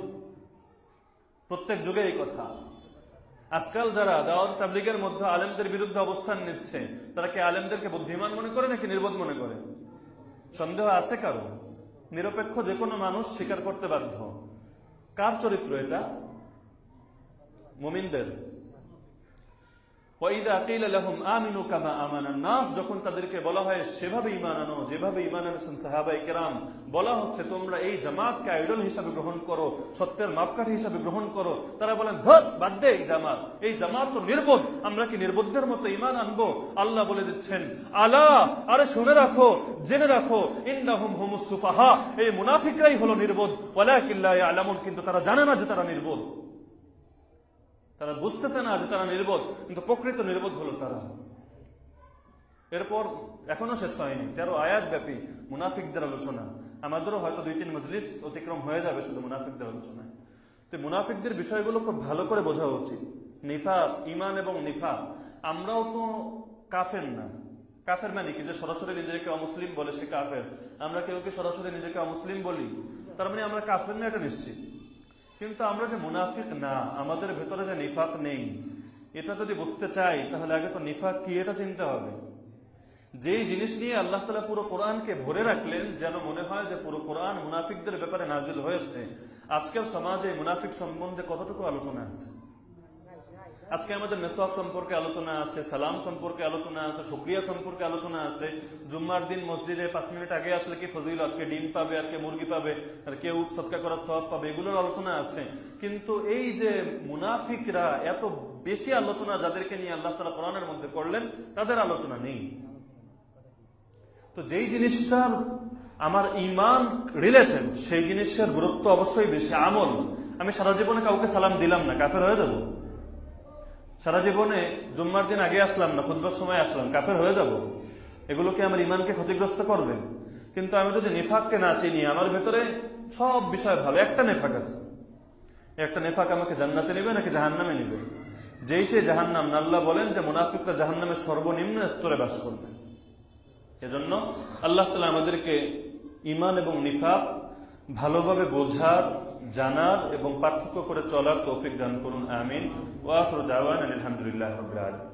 প্রত্যেক যুগে এই কথা। আজকাল যারা দাওয়াত তাবলিগের মধ্যে আলেমদের বিরুদ্ধে অবস্থান নিচ্ছে, তারা কি আলেমদেরকে বুদ্ধিমান মনে করে নাকি নির্বোধ মনে করে? সন্দেহ আছে কারও? নিরপেক্ষ যে কোনো মানুষ স্বীকার করতে বাধ্য। কার চরিত্র এটা? মুমিনদের। এই জামাত। তো নির্বোধ। আমরা কি নির্বোধের মতো ইমান আনব? আল্লাহ বলে দিচ্ছেন, আলা, আরে শুনে রাখো, জেনে রাখো ইন্দাহুম এই মুনাফিকরাই হলো নির্বোধ। ওলা কিল্লা কিন্তু তারা জানে না যে তারা নির্বোধ। তারা বুঝতেছে না যে তারা নির্বোধ, কিন্তু প্রকৃত নির্বোধ হলো তারা। এরপর এখনও শেষ হয়নি। তেরো আয়াত ব্যাপী মুনাফিকদের আলোচনা। আমাদেরও হয়তো দুই তিন মজলিস অতিক্রম হয়ে যাবে শুধু মুনাফিকদের আলোচনায়। তো মুনাফিকদের বিষয়গুলো খুব ভালো করে বোঝা উচিত। নিফা ইমান এবং নিফা আমরাও তো কাফের না। কাফের মানে কি? যে সরাসরি নিজেকে অমুসলিম বলে সে কাফের। আমরা কেউ কি সরাসরি নিজেকে অমুসলিম বলি? তার মানে আমরা কাফের না, এটা নিশ্চিত। কিন্তু আমরা যে মুনাফিক না, আমাদের ভেতরে যে নিফাক নেই, এটা যদি বুঝতে চাই, তাহলে আগে তো নিফাক কি এটা চিনতে হবে। যে জিনিস নিয়ে আল্লাহ তালা পুরো কোরআনকে ভরে রাখলেন, যেন মনে হয় যে পুরো কোরআন মুনাফিকদের ব্যাপারে নাজিল হয়েছে। আজকের সমাজে মুনাফিক সম্বন্ধে কতটুকু আলোচনা আছে? আজকে আমাদের মেসওয়াক সম্পর্কে আলোচনা আছে, সালাম সম্পর্কে আলোচনা আছে সুক্রিয়া সম্পর্কে আলোচনা আছে। জুম্মার দিন মসজিদে পাঁচ মিনিট আগে আসলে কি ফজিলত, কে ডিম পাবে আর কে মুরগি পাবে, আর কে উঠ সৎকা করার সব পাবে, এগুলোর আলোচনা আছে। কিন্তু এই যে মুনাফিকরা এত বেশি আলোচনা যাদেরকে নিয়ে আল্লাহ তালা কোরআনের মধ্যে করলেন, তাদের আলোচনা নেই। তো যেই জিনিসটার আমার ইমান রিলেটেড সেই জিনিসের গুরুত্ব অবশ্যই বেশি। আমল। আমি সারা জীবনে কাউকে সালাম দিলাম না, কাফের হয়ে যাব। সারা জীবনে জুম্মার দিন আগে আসলাম না, খুদবার সময় আসলাম, কাফের হয়ে যাব। এগুলোকে আমার ইমানকে ক্ষতিগ্রস্ত করবে। কিন্তু আমি যদি নেফাককে না চিনি, আমার ভেতরে সব বিষয় ভালো, একটা নেফাক আছে। একটা নেফাক আমাকে জান্নাতে নেবে নাকি জাহান্নামে নেবে? যেই সে জাহান্নাম, আল্লাহ বলেন যে মুনাফিকরা জাহান্নামের সর্বনিম্ন স্তরে বাস করবে। এজন্য আল্লাহ তালা আমাদেরকে ইমান এবং নিফাক ভালোভাবে বোঝার জানার এবং পার্থক্য করে চলার তৌফিক দান করুন আমিন। ওয়াফর দাওয়ান আলহামদুলিল্লাহ রবিল